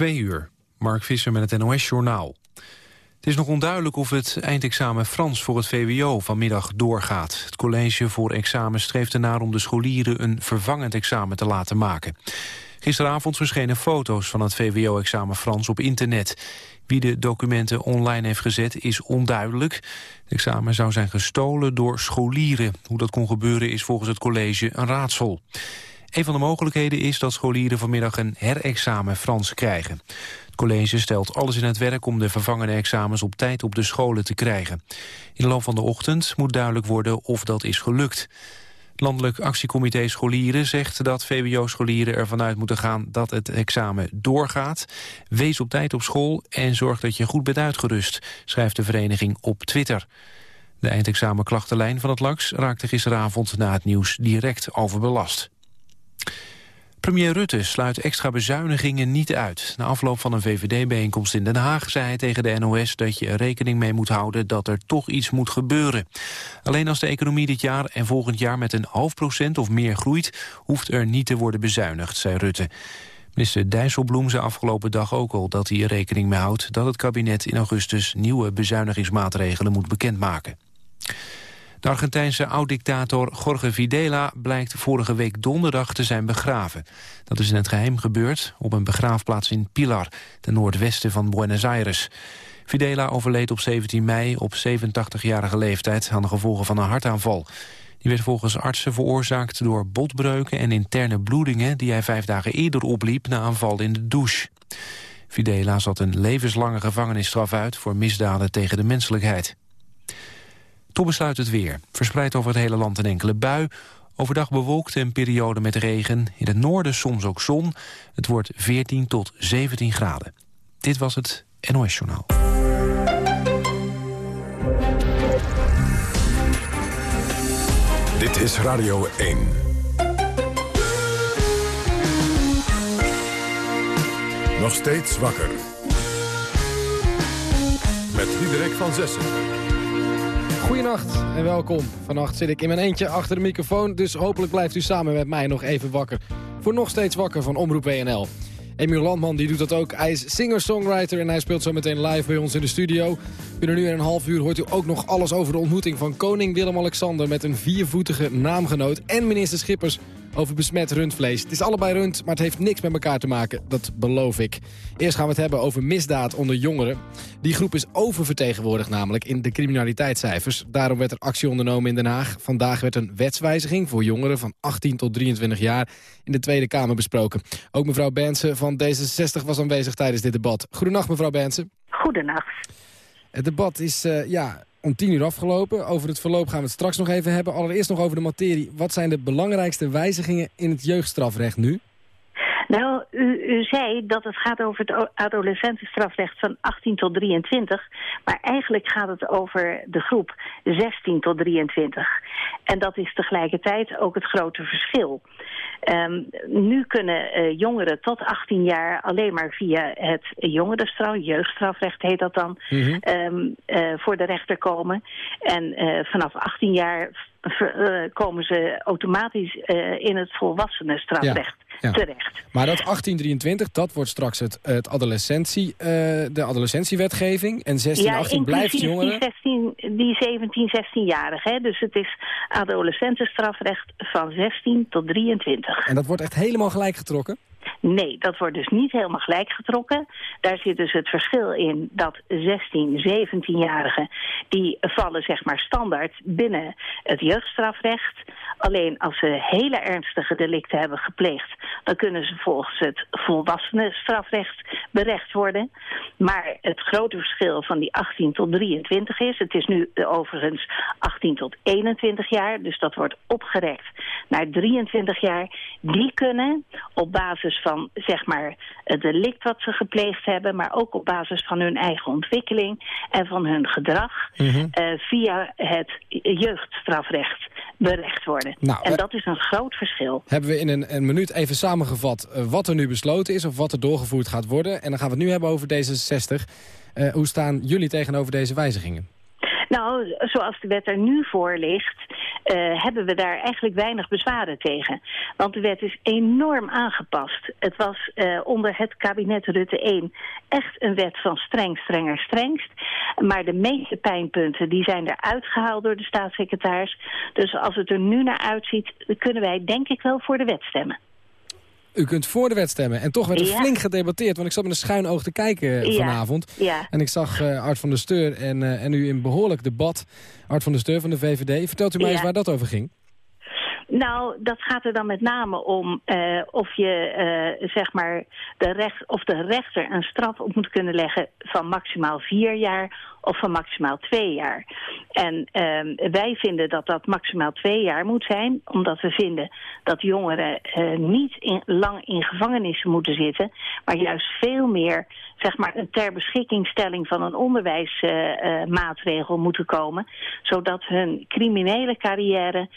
Twee uur. Mark Visser met het NOS-journaal. Het is nog onduidelijk of het eindexamen Frans voor het VWO vanmiddag doorgaat. Het college voor examen streeft ernaar om de scholieren een vervangend examen te laten maken. Gisteravond verschenen foto's van het VWO-examen Frans op internet. Wie de documenten online heeft gezet is onduidelijk. Het examen zou zijn gestolen door scholieren. Hoe dat kon gebeuren is volgens het college een raadsel. Een van de mogelijkheden is dat scholieren vanmiddag een herexamen Frans krijgen. Het college stelt alles in het werk om de vervangende examens op tijd op de scholen te krijgen. In de loop van de ochtend moet duidelijk worden of dat is gelukt. Landelijk actiecomité Scholieren zegt dat VWO-scholieren ervan uit moeten gaan dat het examen doorgaat. Wees op tijd op school en zorg dat je goed bent uitgerust, schrijft de vereniging op Twitter. De eindexamenklachtenlijn van het LAX raakte gisteravond na het nieuws direct overbelast. Premier Rutte sluit extra bezuinigingen niet uit. Na afloop van een VVD-bijeenkomst in Den Haag zei hij tegen de NOS dat je er rekening mee moet houden dat er toch iets moet gebeuren. Alleen als de economie dit jaar en volgend jaar met een half procent of meer groeit, hoeft er niet te worden bezuinigd, zei Rutte. Minister Dijsselbloem zei afgelopen dag ook al dat hij er rekening mee houdt dat het kabinet in augustus nieuwe bezuinigingsmaatregelen moet bekendmaken. De Argentijnse oud-dictator Jorge Videla blijkt vorige week donderdag te zijn begraven. Dat is in het geheim gebeurd op een begraafplaats in Pilar, ten noordwesten van Buenos Aires. Videla overleed op 17 mei op 87-jarige leeftijd aan de gevolgen van een hartaanval. Die werd volgens artsen veroorzaakt door botbreuken en interne bloedingen... die hij vijf dagen eerder opliep na een val in de douche. Videla zat een levenslange gevangenisstraf uit voor misdaden tegen de menselijkheid. Toen besluit het weer. Verspreid over het hele land een enkele bui. Overdag bewolkt en periode met regen. In het noorden soms ook zon. Het wordt 14 tot 17 graden. Dit was het NOS Journaal. Dit is Radio 1. Nog steeds wakker. Met Diederik van Zessen. Goedenacht en welkom. Vannacht zit ik in mijn eentje achter de microfoon, dus hopelijk blijft u samen met mij nog even wakker. Voor nog steeds wakker van Omroep WNL. Emiel Landman die doet dat ook. Hij is singer-songwriter en hij speelt zo meteen live bij ons in de studio. Binnen nu en een half uur hoort u ook nog alles over de ontmoeting van koning Willem-Alexander... met een viervoetige naamgenoot en minister Schippers over besmet rundvlees. Het is allebei rund, maar het heeft niks met elkaar te maken. Dat beloof ik. Eerst gaan we het hebben over misdaad onder jongeren. Die groep is oververtegenwoordigd namelijk in de criminaliteitscijfers. Daarom werd er actie ondernomen in Den Haag. Vandaag werd een wetswijziging voor jongeren van 18 tot 23 jaar... in de Tweede Kamer besproken. Ook mevrouw Bensen van D66 was aanwezig tijdens dit debat. Goedenacht mevrouw Bensen. Goedenacht. Het debat is uh, ja, om tien uur afgelopen. Over het verloop gaan we het straks nog even hebben. Allereerst nog over de materie. Wat zijn de belangrijkste wijzigingen in het jeugdstrafrecht nu? Nou, u, u, zei dat het gaat over het adolescentenstrafrecht van 18 tot 23. Maar eigenlijk gaat het over de groep 16 tot 23. En dat is tegelijkertijd ook het grote verschil. Um, nu kunnen uh, jongeren tot 18 jaar alleen maar via het jongerenstraf, jeugdstrafrecht heet dat dan, mm -hmm. um, uh, voor de rechter komen. En uh, vanaf 18 jaar komen ze automatisch in het volwassenenstrafrecht ja. Terecht. Maar dat 1823, dat wordt straks het, het adolescentie, de adolescentiewetgeving. En 16, ja, 18 blijft jongeren. Die, 16, die 17, 16-jarigen. Dus het is adolescentenstrafrecht van 16 tot 23. En dat wordt echt helemaal gelijk getrokken? Nee, dat wordt dus niet helemaal gelijk getrokken. Daar zit dus het verschil in dat 16, 17-jarigen... die vallen zeg maar standaard binnen het jeugdstrafrecht. Alleen als ze hele ernstige delicten hebben gepleegd... dan kunnen ze volgens het volwassenen strafrecht berecht worden. Maar het grote verschil van die 18 tot 23 is... het is nu overigens 18 tot 21 jaar... dus dat wordt opgerekt naar 23 jaar. Die kunnen op basis van zeg maar het delict wat ze gepleegd hebben... maar ook op basis van hun eigen ontwikkeling en van hun gedrag... Mm -hmm. uh, via het jeugdstrafrecht berecht worden. Nou, en dat is een groot verschil. Hebben we in een, een minuut even samengevat uh, wat er nu besloten is... of wat er doorgevoerd gaat worden. En dan gaan we het nu hebben over D66. Uh, hoe staan jullie tegenover deze wijzigingen? Nou, zoals de wet er nu voor ligt, hebben we daar eigenlijk weinig bezwaren tegen. Want de wet is enorm aangepast. Het was onder het kabinet Rutte 1 echt een wet van streng, strenger, strengst. Maar de meeste pijnpunten die zijn eruit gehaald door de staatssecretaris. Dus als het er nu naar uitziet, kunnen wij denk ik wel voor de wet stemmen. U kunt voor de wet stemmen. En toch werd er flink gedebatteerd. Want ik zat met een schuin oog te kijken vanavond. Ja. En ik zag uh, Art van der Steur en, uh, en u in behoorlijk debat. Art van der Steur van de VVD. Vertelt u mij eens waar dat over ging? Nou, dat gaat er dan met name om uh, of je uh, zeg maar de recht, of de rechter een straf op moet kunnen leggen van maximaal vier jaar of van maximaal twee jaar. En uh, wij vinden dat dat maximaal twee jaar moet zijn, omdat we vinden dat jongeren uh, niet in, lang in gevangenissen moeten zitten, maar juist veel meer zeg maar, een ter beschikkingstelling van een onderwijsmaatregel uh, moeten komen, zodat hun criminele carrière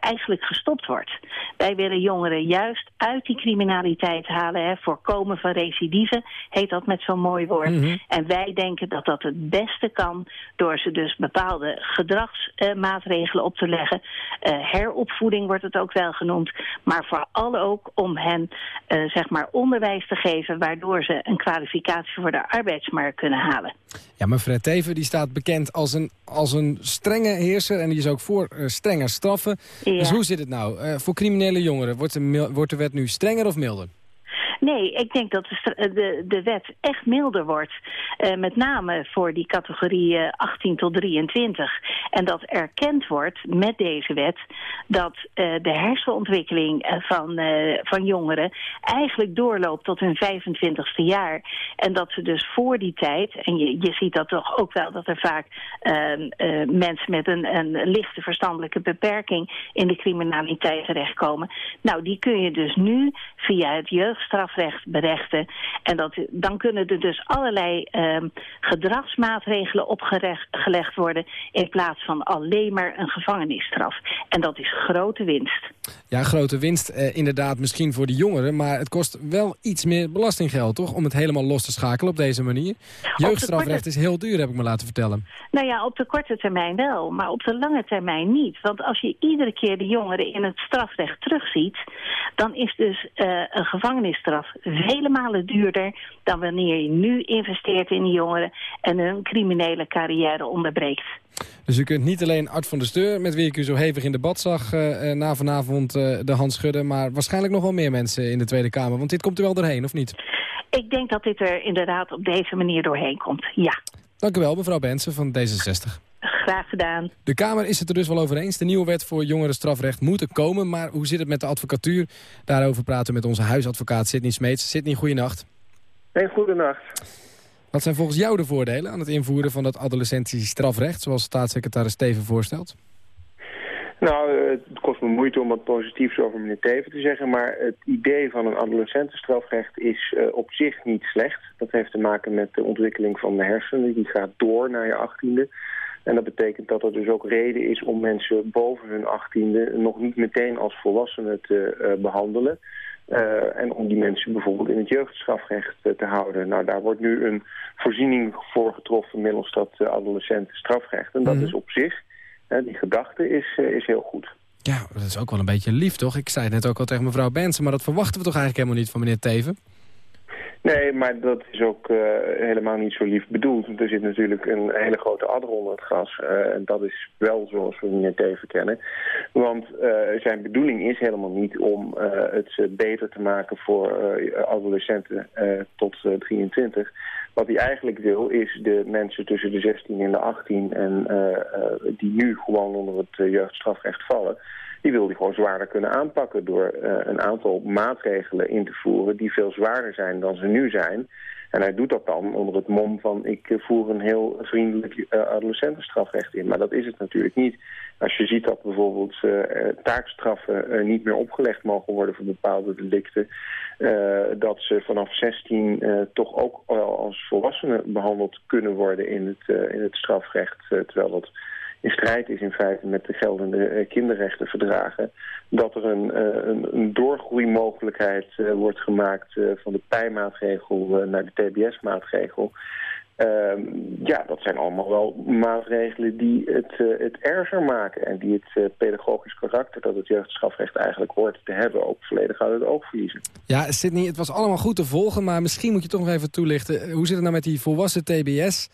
eigenlijk gestopt wordt. Wij willen jongeren juist uit die criminaliteit halen, hè, voorkomen van recidive, heet dat met zo'n mooi woord. Mm -hmm. En wij denken dat dat het beste kan door ze dus bepaalde gedragsmaatregelen op te leggen. Uh, heropvoeding wordt het ook wel genoemd. Maar vooral ook om hen uh, zeg maar onderwijs te geven... waardoor ze een kwalificatie voor de arbeidsmarkt kunnen halen. Ja, maar Fred Teven die staat bekend als een, als een strenge heerser... en die is ook voor uh, strenger straffen. Ja. Dus hoe zit het nou? voor criminele jongeren, wordt de, wordt de wet nu strenger of milder? Nee, ik denk dat de, de, de wet echt milder wordt. Uh, met name voor die categorie uh, 18 tot 23. En dat erkend wordt met deze wet dat de hersenontwikkeling van, van jongeren eigenlijk doorloopt tot hun 25ste jaar. En dat ze dus voor die tijd, en je, je ziet dat toch ook wel dat er vaak mensen met een, een lichte verstandelijke beperking in de criminaliteit terechtkomen. Nou, die kun je dus nu via het jeugdstraf strafrecht berechten. En dat, dan kunnen er dus allerlei uh, gedragsmaatregelen opgelegd worden... in plaats van alleen maar een gevangenisstraf. En dat is grote winst. Ja, grote winst eh, inderdaad misschien voor de jongeren... maar het kost wel iets meer belastinggeld, toch? Om het helemaal los te schakelen op deze manier. Jeugdstrafrecht is heel duur, heb ik me laten vertellen. Nou ja, op de korte termijn wel, maar op de lange termijn niet. Want als je iedere keer de jongeren in het strafrecht terugziet... dan is dus uh, een gevangenisstraf vele malen duurder dan wanneer je nu investeert in de jongeren en hun criminele carrière onderbreekt. Dus u kunt niet alleen Art van der Steur, met wie ik u zo hevig in debat zag uh, na vanavond uh, de hand schudden, maar waarschijnlijk nog wel meer mensen in de Tweede Kamer. Want dit komt er wel doorheen, of niet? Ik denk dat dit er inderdaad op deze manier doorheen komt, ja. Dank u wel, mevrouw Bensen van D66. Graag gedaan. De Kamer is het er dus wel over eens. De nieuwe wet voor jongerenstrafrecht moet er komen. Maar hoe zit het met de advocatuur? Daarover praten we met onze huisadvocaat Sidney Smeets. Sidney, goeienacht. Hey, goedenacht. Wat zijn volgens jou de voordelen aan het invoeren van dat adolescentiestrafrecht... zoals staatssecretaris Steven voorstelt? Nou, eh, het kost me moeite om wat positiefs over meneer Teven te zeggen... maar het idee van een adolescentenstrafrecht is uh, op zich niet slecht. Dat heeft te maken met de ontwikkeling van de hersenen. Die gaat door naar je achttiende. En dat betekent dat er dus ook reden is om mensen boven hun achttiende... nog niet meteen als volwassenen te uh, behandelen... Uh, en om die mensen bijvoorbeeld in het jeugdstrafrecht uh, te houden. Nou, daar wordt nu een voorziening voor getroffen middels dat uh, adolescenten strafrecht. En dat mm. is op zich, die gedachte is, is heel goed. Ja, dat is ook wel een beetje lief, toch? Ik zei het net ook al tegen mevrouw Benson, maar dat verwachten we toch eigenlijk helemaal niet van meneer Teven? Nee, maar dat is ook uh, helemaal niet zo lief bedoeld. Er zit natuurlijk een hele grote adder onder het gras. Uh, en dat is wel zoals we meneer Teven kennen. Want uh, zijn bedoeling is helemaal niet om het beter te maken voor adolescenten tot 23. Wat hij eigenlijk wil is de mensen tussen de 16 en de 18... en die nu gewoon onder het jeugdstrafrecht vallen die wil die gewoon zwaarder kunnen aanpakken door uh, een aantal maatregelen in te voeren die veel zwaarder zijn dan ze nu zijn. En hij doet dat dan onder het mom van ik voer een heel vriendelijk uh, adolescentenstrafrecht in. Maar dat is het natuurlijk niet. Als je ziet dat bijvoorbeeld uh, taakstraffen niet meer opgelegd mogen worden voor bepaalde delicten. dat ze vanaf 16 toch ook als volwassenen behandeld kunnen worden in het, in het strafrecht. terwijl dat in strijd is in feite met de geldende uh, kinderrechtenverdragen. Dat er een, uh, een, een doorgroeimogelijkheid uh, wordt gemaakt van de PEI-maatregel naar de TBS-maatregel. Ehm, ja, dat zijn allemaal wel maatregelen die het, het erger maken... en die het pedagogisch karakter dat het jeugdstrafrecht eigenlijk hoort te hebben... ook volledig uit het oog verliezen. Ja, Sidney, het was allemaal goed te volgen... maar misschien moet je toch nog even toelichten. Hoe zit het nou met die volwassen TBS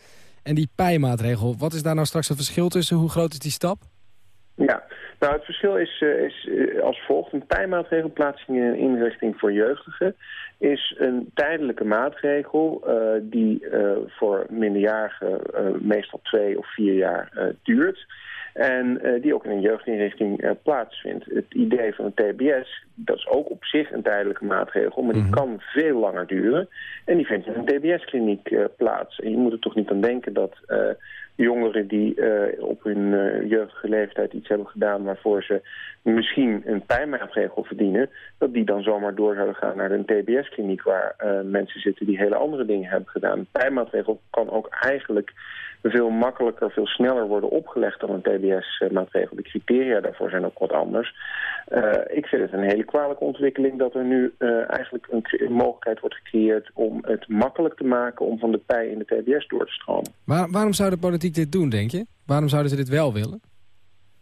en die PI-maatregel? Wat is daar nou straks het verschil tussen? Hoe groot is die stap? Ja, nou het verschil is, uh, is als volgt. Een pijmaatregel, plaatsing in een inrichting voor jeugdigen is een tijdelijke maatregel uh, die voor minderjarigen meestal twee of vier jaar duurt. En die ook in een jeugdinrichting plaatsvindt. Het idee van een TBS, dat is ook op zich een tijdelijke maatregel, maar die mm -hmm. kan veel langer duren. En die vindt in een TBS-kliniek plaats. En je moet er toch niet aan denken dat jongeren die op hun jeugdige leeftijd iets hebben gedaan waarvoor ze misschien een pijnmaatregel verdienen, dat die dan zomaar door zouden gaan naar een TBS-kliniek waar mensen zitten die hele andere dingen hebben gedaan. Een pijnmaatregel kan ook eigenlijk veel makkelijker, veel sneller worden opgelegd dan een TBS-maatregel. De criteria daarvoor zijn ook wat anders. Uh, ik vind het een hele kwalijke ontwikkeling dat er nu uh, eigenlijk een, een, mogelijkheid wordt gecreëerd om het makkelijk te maken om van de pij in de TBS door te stromen. Waar, waarom zou de politiek dit doen, denk je? Waarom zouden ze dit wel willen?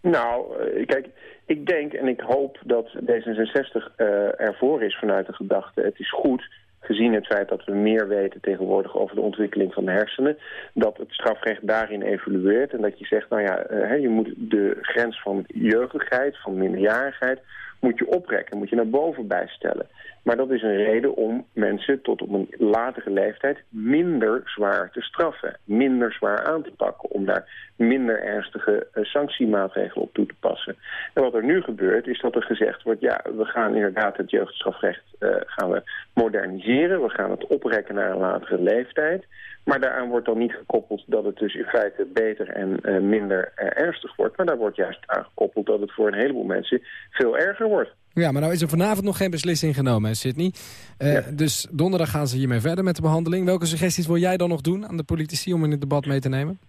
Nou, uh, kijk, ik denk en ik hoop dat D66 ervoor is vanuit de gedachte... het is goed gezien het feit dat we meer weten tegenwoordig over de ontwikkeling van de hersenen, dat het strafrecht daarin evolueert en dat je zegt, nou ja, uh, je moet de grens van jeugdigheid, van minderjarigheid, moet je oprekken, moet je naar boven bijstellen. Maar dat is een reden om mensen tot op een latere leeftijd minder zwaar te straffen. Minder zwaar aan te pakken. Om daar minder ernstige uh, sanctiemaatregelen op toe te passen. En wat er nu gebeurt is dat er gezegd wordt... ja, we gaan inderdaad het jeugdstrafrecht uh, gaan we moderniseren. We gaan het oprekken naar een latere leeftijd. Maar daaraan wordt dan niet gekoppeld dat het dus in feite beter en uh, minder ernstig wordt. Maar daar wordt juist aan gekoppeld dat het voor een heleboel mensen veel erger wordt. Ja, maar nou is er vanavond nog geen beslissing genomen, hè, Sidney. Uh, ja. Dus donderdag gaan ze hiermee verder met de behandeling. Welke suggesties wil jij dan nog doen aan de politici om in het debat mee te nemen?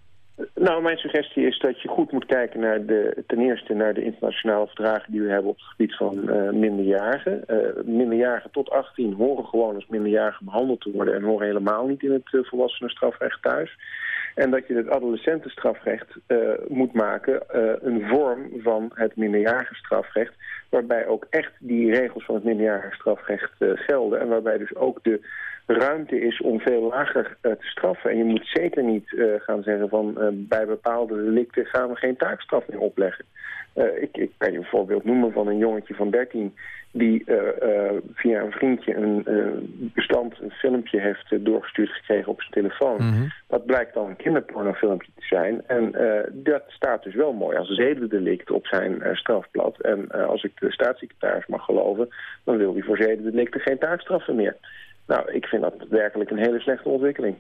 Nou, mijn suggestie is dat je goed moet kijken naar de, ten eerste naar de internationale verdragen die we hebben op het gebied van uh, minderjarigen. Uh, minderjarigen tot 18 horen gewoon als minderjarigen behandeld te worden en horen helemaal niet in het uh, volwassenenstrafrecht thuis. En dat je het adolescentenstrafrecht moet maken een vorm van het minderjarige strafrecht. Waarbij ook echt die regels van het minderjarige strafrecht uh, gelden. En waarbij dus ook de ruimte is om veel lager te straffen. En je moet zeker niet gaan zeggen van bij bepaalde delicten gaan we geen taakstraf meer opleggen. ik, ik kan je een voorbeeld noemen van een jongetje van 13 die via een vriendje een bestand, een filmpje heeft doorgestuurd gekregen op zijn telefoon. Mm -hmm. Dat blijkt dan een kinderpornofilmpje te zijn. En dat staat dus wel mooi als zedendelict op zijn strafblad. En als ik de staatssecretaris mag geloven, dan wil hij voor zedendelicten geen taakstraffen meer. Nou, ik vind dat werkelijk een hele slechte ontwikkeling.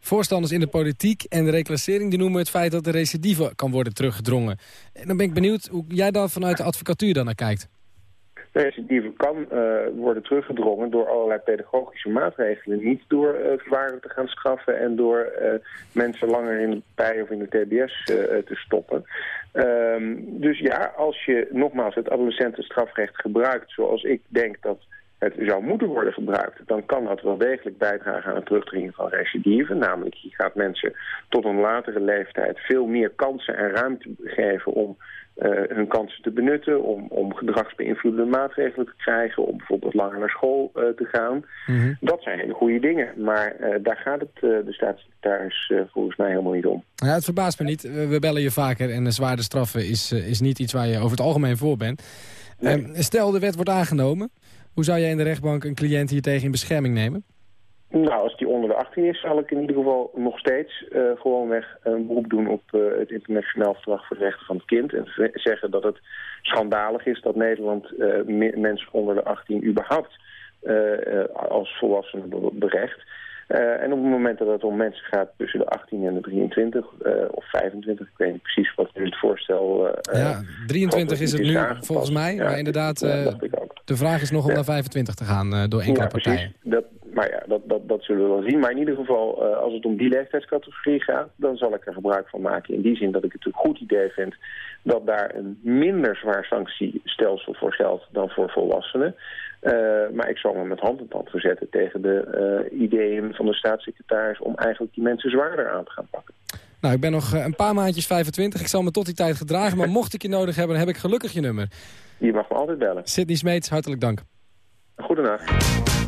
Voorstanders in de politiek en de reclassering die noemen het feit dat de recidive kan worden teruggedrongen. En dan ben ik benieuwd hoe jij daar vanuit de advocatuur dan naar kijkt de recidive kan uh, worden teruggedrongen door allerlei pedagogische maatregelen. Niet door uh, te gaan straffen en door uh, mensen langer in de pij of in de TBS te stoppen. Um, dus ja, als je nogmaals het adolescentenstrafrecht gebruikt zoals ik denk dat het zou moeten worden gebruikt, dan kan dat wel degelijk bijdragen aan het terugdringen van recidive. Namelijk, je gaat mensen tot een latere leeftijd veel meer kansen en ruimte geven om uh, hun kansen te benutten, om, om gedragsbeïnvloedende maatregelen te krijgen, om bijvoorbeeld langer naar school uh, te gaan. Mm -hmm. Dat zijn hele goede dingen, maar uh, daar gaat het de staatssecretaris volgens mij helemaal niet om. Ja, het verbaast me niet. We bellen je vaker en zwaarde straffen is, is niet iets waar je over het algemeen voor bent. Nee. stel, de wet wordt aangenomen. Hoe zou jij in de rechtbank een cliënt hier tegen in bescherming nemen? Nou, als die onder de 18 is, zal ik in ieder geval nog steeds uh, gewoonweg een beroep doen op uh, het internationaal verdrag voor de rechten van het kind. En zeggen dat het schandalig is dat Nederland uh, mensen onder de 18 überhaupt als volwassenen berecht. Uh, en op het moment dat het om mensen gaat tussen de 18 en de 23 uh, of 25, ik weet niet precies wat nu het voorstel... Uh, ja, 23 is het nu aangepast. volgens mij, ja, maar inderdaad, de vraag is nog om naar 25 te gaan door enkele ja, partijen. Dat, maar ja, dat, dat, dat zullen we wel zien. Maar in ieder geval, als het om die leeftijdscategorie gaat... dan zal ik er gebruik van maken. In die zin dat ik het een goed idee vind... dat daar een minder zwaar sanctiestelsel voor geldt dan voor volwassenen. Maar ik zal me met hand en tand verzetten tegen de ideeën van de staatssecretaris... om eigenlijk die mensen zwaarder aan te gaan pakken. Nou, ik ben nog een paar maandjes 25. Ik zal me tot die tijd gedragen. Maar mocht ik je nodig hebben, dan heb ik gelukkig je nummer. Je mag me altijd bellen. Sidney Smeets, hartelijk dank. Goedenacht.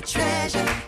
Treasure.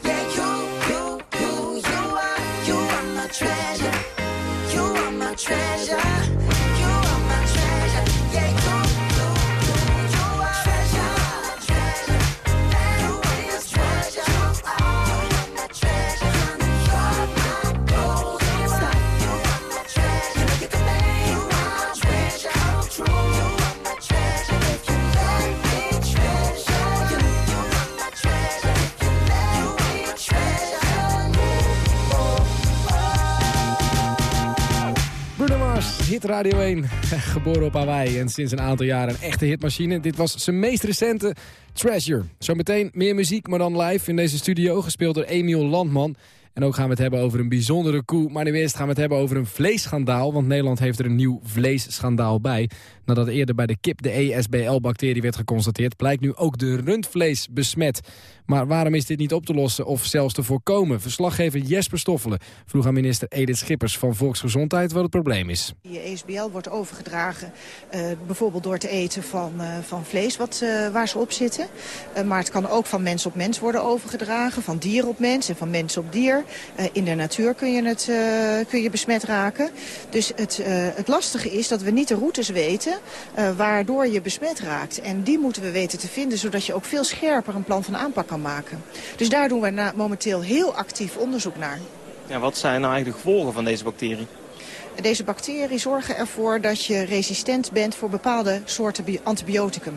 Radio 1, geboren op Hawaii en sinds een aantal jaren een echte hitmachine. Dit was zijn meest recente Treasure. Zometeen meer muziek, maar dan live in deze studio, gespeeld door Emiel Landman. En ook gaan we het hebben over een bijzondere koe. Maar nu eerst gaan we het hebben over een vleesschandaal. Want Nederland heeft er een nieuw vleesschandaal bij. Nadat eerder bij de kip de ESBL-bacterie werd geconstateerd... blijkt nu ook de rundvlees besmet. Maar waarom is dit niet op te lossen of zelfs te voorkomen? Verslaggever Jesper Stoffelen vroeg aan minister Edith Schippers van Volksgezondheid wat het probleem is. Je ESBL wordt overgedragen eh, bijvoorbeeld door te eten van, eh, van vlees wat, eh, waar ze op zitten. Maar het kan ook van mens op mens worden overgedragen, van dier op mens en van mens op dier. Eh, in de natuur kun je, het, eh, kun je besmet raken. Dus het, eh, het lastige is dat we niet de routes weten waardoor je besmet raakt. En die moeten we weten te vinden, zodat je ook veel scherper een plan van aanpak kan maken. Dus daar doen we na- momenteel heel actief onderzoek naar. Ja, wat zijn nou eigenlijk de gevolgen van deze bacterie? Deze bacteriën zorgen ervoor dat je resistent bent voor bepaalde soorten bi- antibioticum.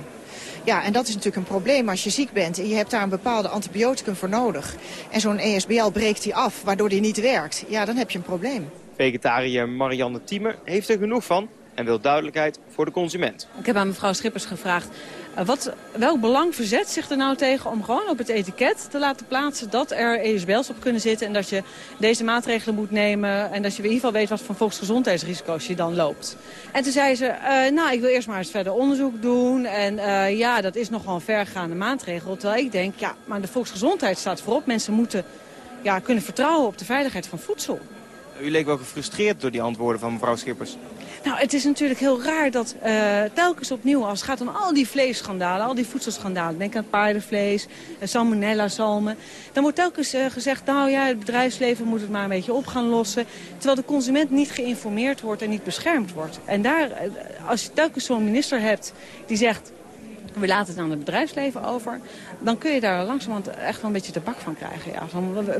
Ja, en dat is natuurlijk een probleem als je ziek bent en je hebt daar een bepaalde antibioticum voor nodig. En zo'n ESBL breekt die af, waardoor die niet werkt. Ja, dan heb je een probleem. Vegetariër Marianne Thieme heeft er genoeg van en wil duidelijkheid voor de consument. Ik heb aan mevrouw Schippers gevraagd, eh, wat, welk belang verzet zich er nou tegen om gewoon op het etiket te laten plaatsen dat er ESBL's op kunnen zitten en dat je deze maatregelen moet nemen en dat je in ieder geval weet wat voor volksgezondheidsrisico's je dan loopt. En toen zei ze, eh, nou ik wil eerst maar eens verder onderzoek doen en eh, ja dat is nogal een vergaande maatregel. Terwijl ik denk, ja maar de volksgezondheid staat voorop. Mensen moeten ja, kunnen vertrouwen op de veiligheid van voedsel. U leek wel gefrustreerd door die antwoorden van mevrouw Schippers. Nou, het is natuurlijk heel raar dat uh, telkens opnieuw, als het gaat om al die vleesschandalen, al die voedselschandalen, denk aan paardenvlees, uh, salmonella, zalmen, dan wordt telkens uh, gezegd, nou ja, het bedrijfsleven moet het maar een beetje op gaan lossen, terwijl de consument niet geïnformeerd wordt en niet beschermd wordt. En daar, als je telkens zo'n minister hebt die zegt, we laten het aan het bedrijfsleven over... dan kun je daar langzamerhand echt wel een beetje de bak van krijgen. Ja.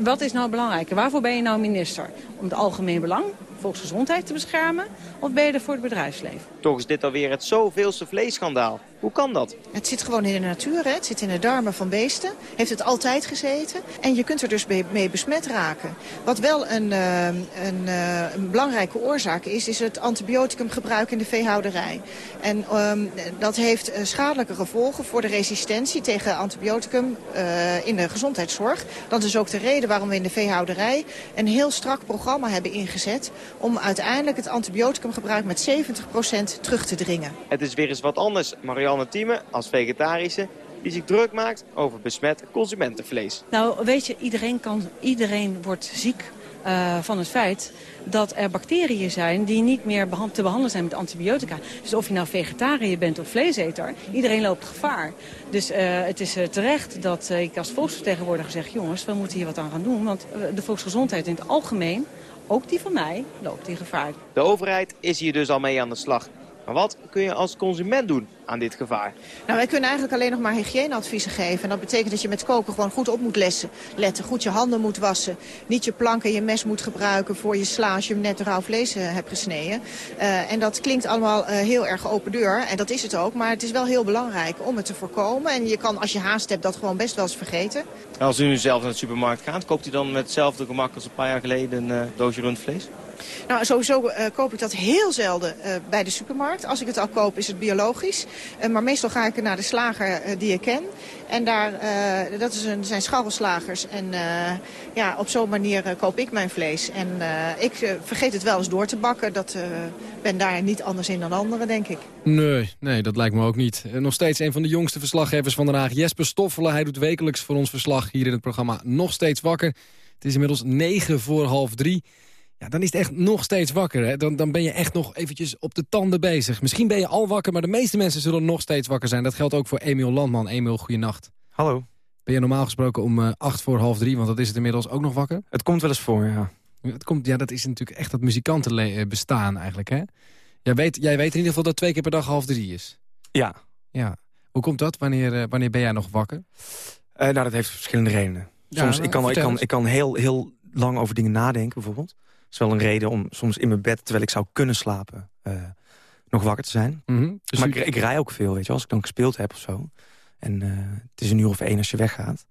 Wat is nou belangrijk? Waarvoor ben je nou minister? Om het algemeen belang, volksgezondheid te beschermen... of ben je er voor het bedrijfsleven? Toch is dit alweer het zoveelste vleesschandaal. Hoe kan dat? Het zit gewoon in de natuur, hè? het zit in de darmen van beesten. Heeft het altijd gezeten. En je kunt er dus mee besmet raken. Wat wel een, uh, een, uh, een belangrijke oorzaak is, is het antibioticumgebruik in de veehouderij. En um, dat heeft schadelijke gevolgen voor de resistentie tegen antibioticum uh, in de gezondheidszorg. Dat is ook de reden waarom we in de veehouderij een heel strak programma hebben ingezet... om uiteindelijk het antibioticumgebruik met 70% terug te dringen. Het is weer eens wat anders, Marianne Thieme, als vegetarische die zich druk maakt over besmet consumentenvlees. Nou, weet je, iedereen, kan, iedereen wordt ziek uh, van het feit dat er bacteriën zijn die niet meer te behandelen zijn met antibiotica. Dus of je nou vegetariër bent of vleeseter, iedereen loopt gevaar. Dus uh, het is uh, terecht dat ik als volksvertegenwoordiger zeg... jongens, we moeten hier wat aan gaan doen, want de volksgezondheid in het algemeen... ook die van mij, loopt in gevaar. De overheid is hier dus al mee aan de slag. Maar wat kun je als consument doen aan dit gevaar? Nou, wij kunnen eigenlijk alleen nog maar hygiëneadviezen geven. En dat betekent dat je met koken gewoon goed op moet lessen, letten. Goed je handen moet wassen. Niet je plank en je mes moet gebruiken voor je sla als je net rauw vlees uh, hebt gesneden. Uh, en dat klinkt allemaal uh, heel erg open deur. En dat is het ook. Maar het is wel heel belangrijk om het te voorkomen. En je kan als je haast hebt dat gewoon best wel eens vergeten. Als u nu zelf naar de supermarkt gaat, koopt u dan met hetzelfde gemak als een paar jaar geleden een doosje rundvlees? Nou, sowieso uh, koop ik dat heel zelden uh, bij de supermarkt. Als ik het al koop is het biologisch. Uh, maar meestal ga ik naar de slager die ik ken. En daar, dat is een, zijn scharrelslagers. En ja, op zo'n manier koop ik mijn vlees. En ik vergeet het wel eens door te bakken. Dat ben daar niet anders in dan anderen, denk ik. Nee, nee, dat lijkt me ook niet. nog steeds een van de jongste verslaggevers van Den Haag, Jesper Stoffelen. Hij doet wekelijks voor ons verslag hier in het programma Nog Steeds Wakker. Het is inmiddels negen voor half drie. Ja, dan is het echt nog steeds wakker. Hè? Dan, dan ben je echt nog eventjes op de tanden bezig. Misschien ben je al wakker, maar de meeste mensen zullen nog steeds wakker zijn. Dat geldt ook voor Emiel Landman. Emiel, goeienacht. Hallo. Ben je normaal gesproken om uh, acht voor half drie, want dat is het inmiddels ook nog wakker? Het komt wel eens voor, ja. Het komt, ja, dat is natuurlijk echt dat muzikanten bestaan eigenlijk, hè? Jij weet, jij weet in ieder geval dat twee keer per dag half drie is. Ja. ja. Hoe komt dat? Wanneer, uh, wanneer ben jij nog wakker? Uh, nou, dat heeft verschillende redenen. Soms, ja, ik, kan, ik, kan, ik kan heel, heel lang over dingen nadenken, bijvoorbeeld is wel een reden om soms in mijn bed, terwijl ik zou kunnen slapen, uh, nog wakker te zijn. Mm -hmm. dus maar ik, ik, rij ook veel, weet je, als ik dan gespeeld heb of zo. En uh, het is een uur of één als je weggaat.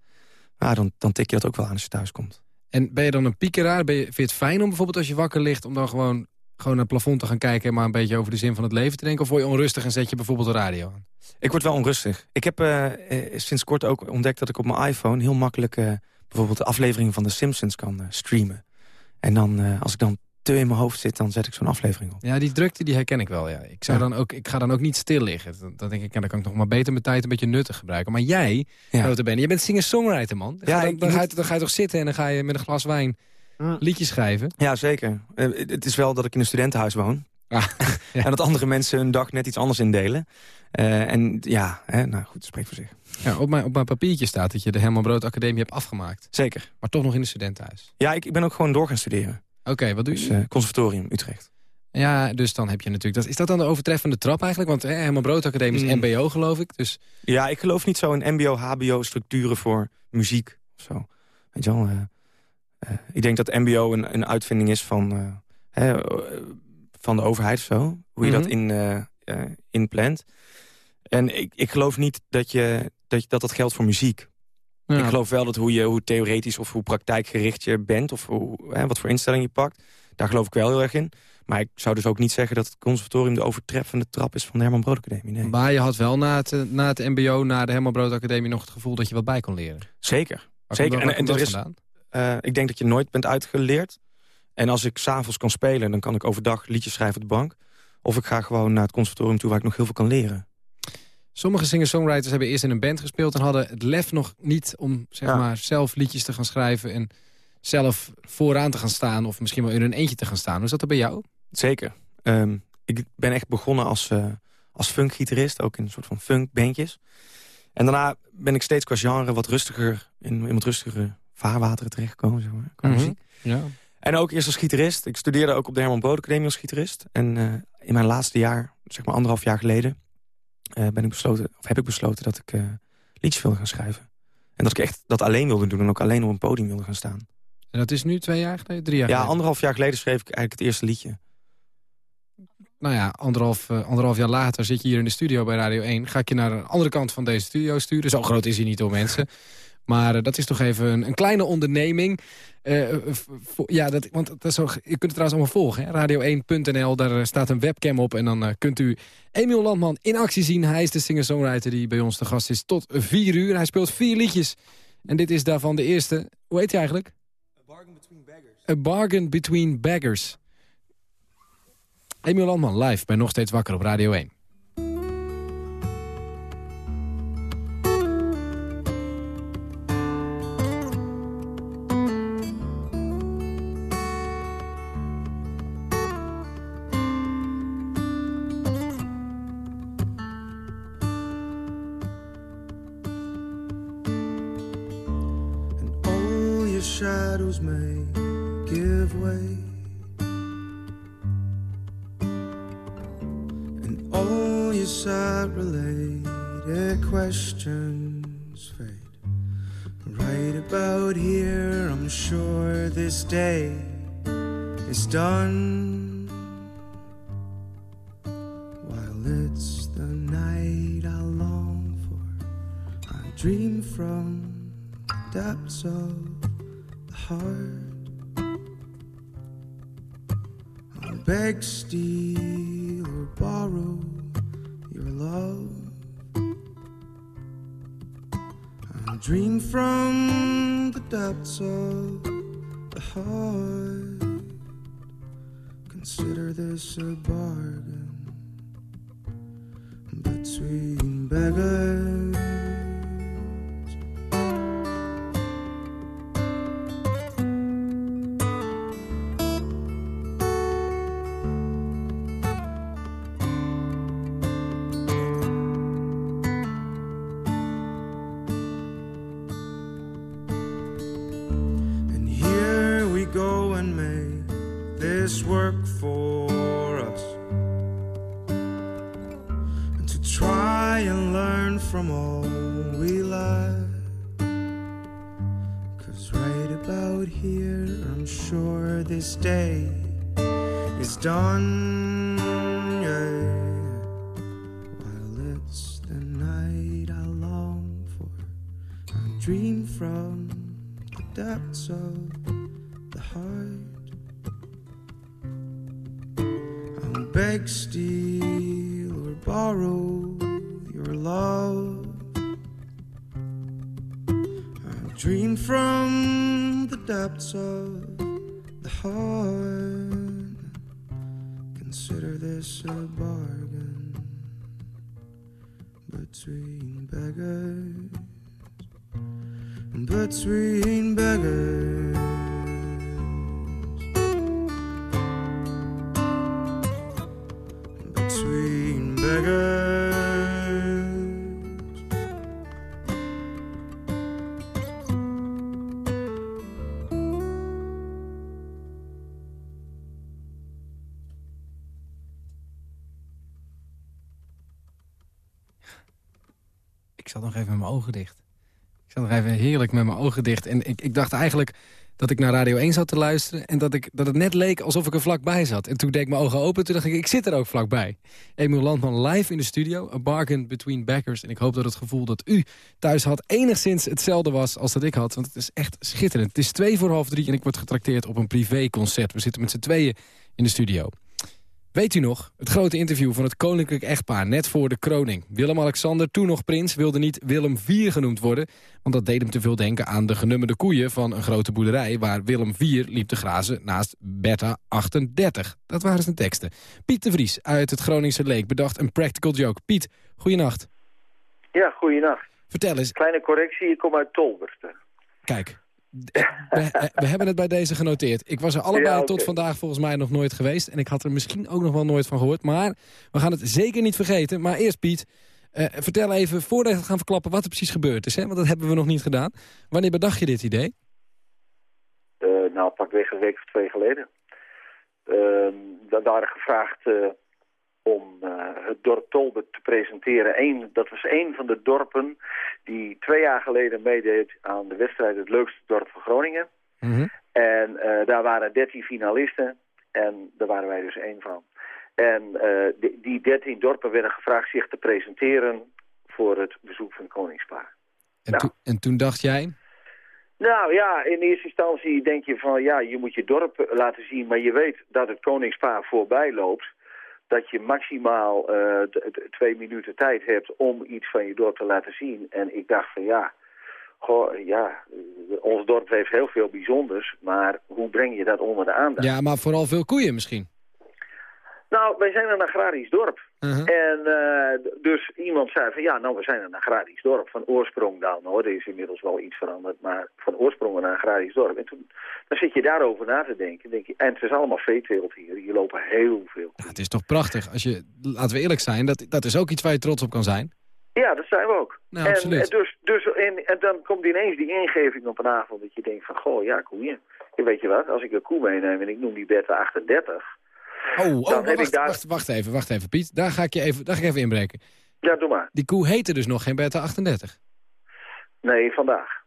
Maar dan, dan tik je dat ook wel aan als je thuis komt. En ben je dan een piekeraar? Ben je, vind je het fijn om bijvoorbeeld als je wakker ligt... om dan gewoon, gewoon naar het plafond te gaan kijken... en maar een beetje over de zin van het leven te denken? Of word je onrustig en zet je bijvoorbeeld de radio aan? Ik word wel onrustig. Ik heb uh, sinds kort ook ontdekt dat ik op mijn iPhone... heel makkelijk bijvoorbeeld de aflevering van The Simpsons kan streamen. En dan, als ik dan te in mijn hoofd zit, dan zet ik zo'n aflevering op. Ja, die drukte die herken ik wel. Ja. Ik, zou ja. dan ook, ik ga dan ook niet stil liggen. Dan, dan denk ik, ja, dan kan ik nog maar beter mijn tijd een beetje nuttig gebruiken. Maar jij, ja. bene, je bent singer-songwriter, man. Dan, ja, dan, dan, ga je, dan ga je toch zitten en dan ga je met een glas wijn liedjes schrijven. Ja, zeker. Uh, het is wel dat ik in een studentenhuis woon. Ah, ja. En dat andere mensen hun dag net iets anders indelen. Uh, en ja, hè, nou goed, spreekt voor zich. Ja, op, mijn, op mijn papiertje staat dat je de Herman Brood Academie hebt afgemaakt. Zeker. Maar toch nog in een studentenhuis. Ja, ik, ik ben ook gewoon door gaan studeren. Oké, okay, wat doe je? Dus, uh, conservatorium Utrecht. Ja, dus dan heb je natuurlijk... Dat, is dat dan de overtreffende trap eigenlijk? Want hè, Herman Brood Academie is mm. mbo, geloof ik. Dus... Ja, ik geloof niet zo in mbo, hbo structuren voor muziek of zo. Weet je wel? Uh, uh, ik denk dat mbo een, een uitvinding is van, hè, van de overheid of zo. Hoe je mm -hmm. dat in, inplant. En ik, ik geloof niet dat, je, dat, je, dat dat geldt voor muziek. Ja. Ik geloof wel dat hoe, je, hoe theoretisch of hoe praktijkgericht je bent... of hoe, hè, wat voor instelling je pakt, daar geloof ik wel heel erg in. Maar ik zou dus ook niet zeggen dat het conservatorium... de overtreffende trap is van de Herman Brood Academie. Nee. Maar je had wel na het, na het mbo, na de Herman Brood Academie... nog het gevoel dat je wat bij kon leren. Zeker. Zeker. en, en er is, uh, ik denk dat je nooit bent uitgeleerd. En als ik s'avonds kan spelen, dan kan ik overdag liedjes schrijven op de bank. Of ik ga gewoon naar het conservatorium toe waar ik nog heel veel kan leren. Sommige singer-songwriters hebben eerst in een band gespeeld... en hadden het lef nog niet om zeg ja. maar, zelf liedjes te gaan schrijven... en zelf vooraan te gaan staan of misschien wel in een eentje te gaan staan. Hoe is dat bij jou? Zeker. Um, ik ben echt begonnen als, uh, als funkgitarist. Ook in een soort van funkbandjes. En daarna ben ik steeds qua genre wat rustiger... in, in wat rustigere vaarwateren terechtgekomen, zeg maar, qua Mhm. muziek. Ja. En ook eerst als gitarist. Ik studeerde ook op de Herman Brood Academie als gitarist. En eh, in mijn laatste jaar, zeg maar anderhalf jaar geleden... eh, ben ik besloten, of heb ik besloten dat ik eh, liedjes wilde gaan schrijven. En dat ik echt dat alleen wilde doen en ook alleen op een podium wilde gaan staan. En dat is nu twee jaar geleden, drie jaar Ja, geleden? anderhalf jaar geleden schreef ik eigenlijk het eerste liedje. Nou ja, anderhalf, eh, anderhalf jaar later zit je hier in de studio bij Radio 1. Ga ik je naar de andere kant van deze studio sturen. Zo groot is hij niet door mensen. Maar eh, dat is toch even een, een kleine onderneming. Eh, eh, ja, dat, want dat is zo, je kunt het trouwens allemaal volgen. hè. Radio1.nl, daar staat een webcam op. En dan kunt u Emiel Landman in actie zien. Hij is de singer-songwriter die bij ons te gast is tot vier uur. Hij speelt vier liedjes. En dit is daarvan de eerste. Hoe heet hij eigenlijk? A Bargain Between Beggars. Emiel Landman live bij Nog Steeds Wakker op Radio 1. Done. While it's the night I long for, I dream from the depths of the heart. I'll beg, steal, or borrow your love. I'll dream from the depths of the heart. Consider this a bargain between beggars. Depths of the heart. Consider this a bargain between beggars between beggars. Between beggars. Zat nog even met mijn ogen dicht. Ik zat nog even heerlijk met mijn ogen dicht. En ik, ik dacht eigenlijk dat ik naar Radio 1 zat te luisteren... en dat, ik, dat het net leek alsof ik er vlakbij zat. En toen deed ik mijn ogen open, toen dacht ik, ik zit er ook vlakbij. Emiel Landman live in de studio, A Bargain Between Backers. En ik hoop dat het gevoel dat u thuis had enigszins hetzelfde was als dat ik had. Want het is echt schitterend. Het is twee voor half drie en ik word getrakteerd op een privéconcert. We zitten met z'n tweeën in de studio. Weet u nog, het grote interview van het koninklijk echtpaar net voor de kroning. Willem-Alexander, toen nog prins, wilde niet Willem IV genoemd worden... want dat deed hem te veel denken aan de genummerde koeien van een grote boerderij... waar Willem IV liep te grazen naast Bertha 38. Dat waren zijn teksten. Piet de Vries uit het Groningse Leek bedacht een practical joke. Piet, goeienacht. Ja, goeienacht. Vertel eens, Kleine correctie, ik kom uit Tolbert. kijk, we, we hebben het bij deze genoteerd. Ik was er allebei Ja, tot vandaag volgens mij nog nooit geweest. En ik had er misschien ook nog wel nooit van gehoord. Maar we gaan het zeker niet vergeten. Maar eerst Piet, eh, vertel even, voordat we gaan verklappen wat er precies gebeurd is. Hè? Want dat hebben we nog niet gedaan. Wanneer bedacht je dit idee? Eh, nou, pakweg een week of twee geleden. Ehm we waren gevraagd eh, om eh, het dorp Tolbert te presenteren. Eén, dat was één van de dorpen die twee jaar geleden meedeed aan de wedstrijd Het Leukste Dorp van Groningen. En eh, daar waren dertien finalisten en daar waren wij dus één van. En eh, die- dertien dorpen werden gevraagd zich te presenteren voor het bezoek van Koningspaar. En, toen- en toen dacht jij... Nou ja, in eerste instantie denk je van ja, je moet je dorp laten zien, maar je weet dat het koningspaar voorbij loopt. Dat je maximaal eh, twee minuten tijd hebt om iets van je dorp te laten zien. En ik dacht van ja, goh, ja, eh, ons dorp heeft heel veel bijzonders, maar hoe breng je dat onder de aandacht? Ja, maar vooral veel koeien misschien. Nou, wij zijn een agrarisch dorp. Uh-huh. En eh, dus iemand zei van ja, nou we zijn een agrarisch dorp. Van oorsprong dan hoor, er is inmiddels wel iets veranderd. Maar van oorsprong een agrarisch dorp. En toen dan zit je daarover na te denken. Denk je, en het is allemaal veeteelt hier. Hier lopen heel veel. Ja, het is toch prachtig. Als je, laten we eerlijk zijn, dat, dat is ook iets waar je trots op kan zijn. Ja, dat zijn we ook. Nou, en, absoluut. en dus, dus, en, en dan komt ineens die ingeving op een avond dat je denkt van, goh, ja, koeien. Ja, weet je wat, als ik een koe meeneem en ik noem die Bette 38. Oh, oh Dan maar heb wacht, ik daar- wacht, wacht even, wacht even, Piet. Daar ga ik je even, daar ga ik even inbreken. Ja, doe maar. Die koe heette dus nog geen Beta 38. Nee, vandaag.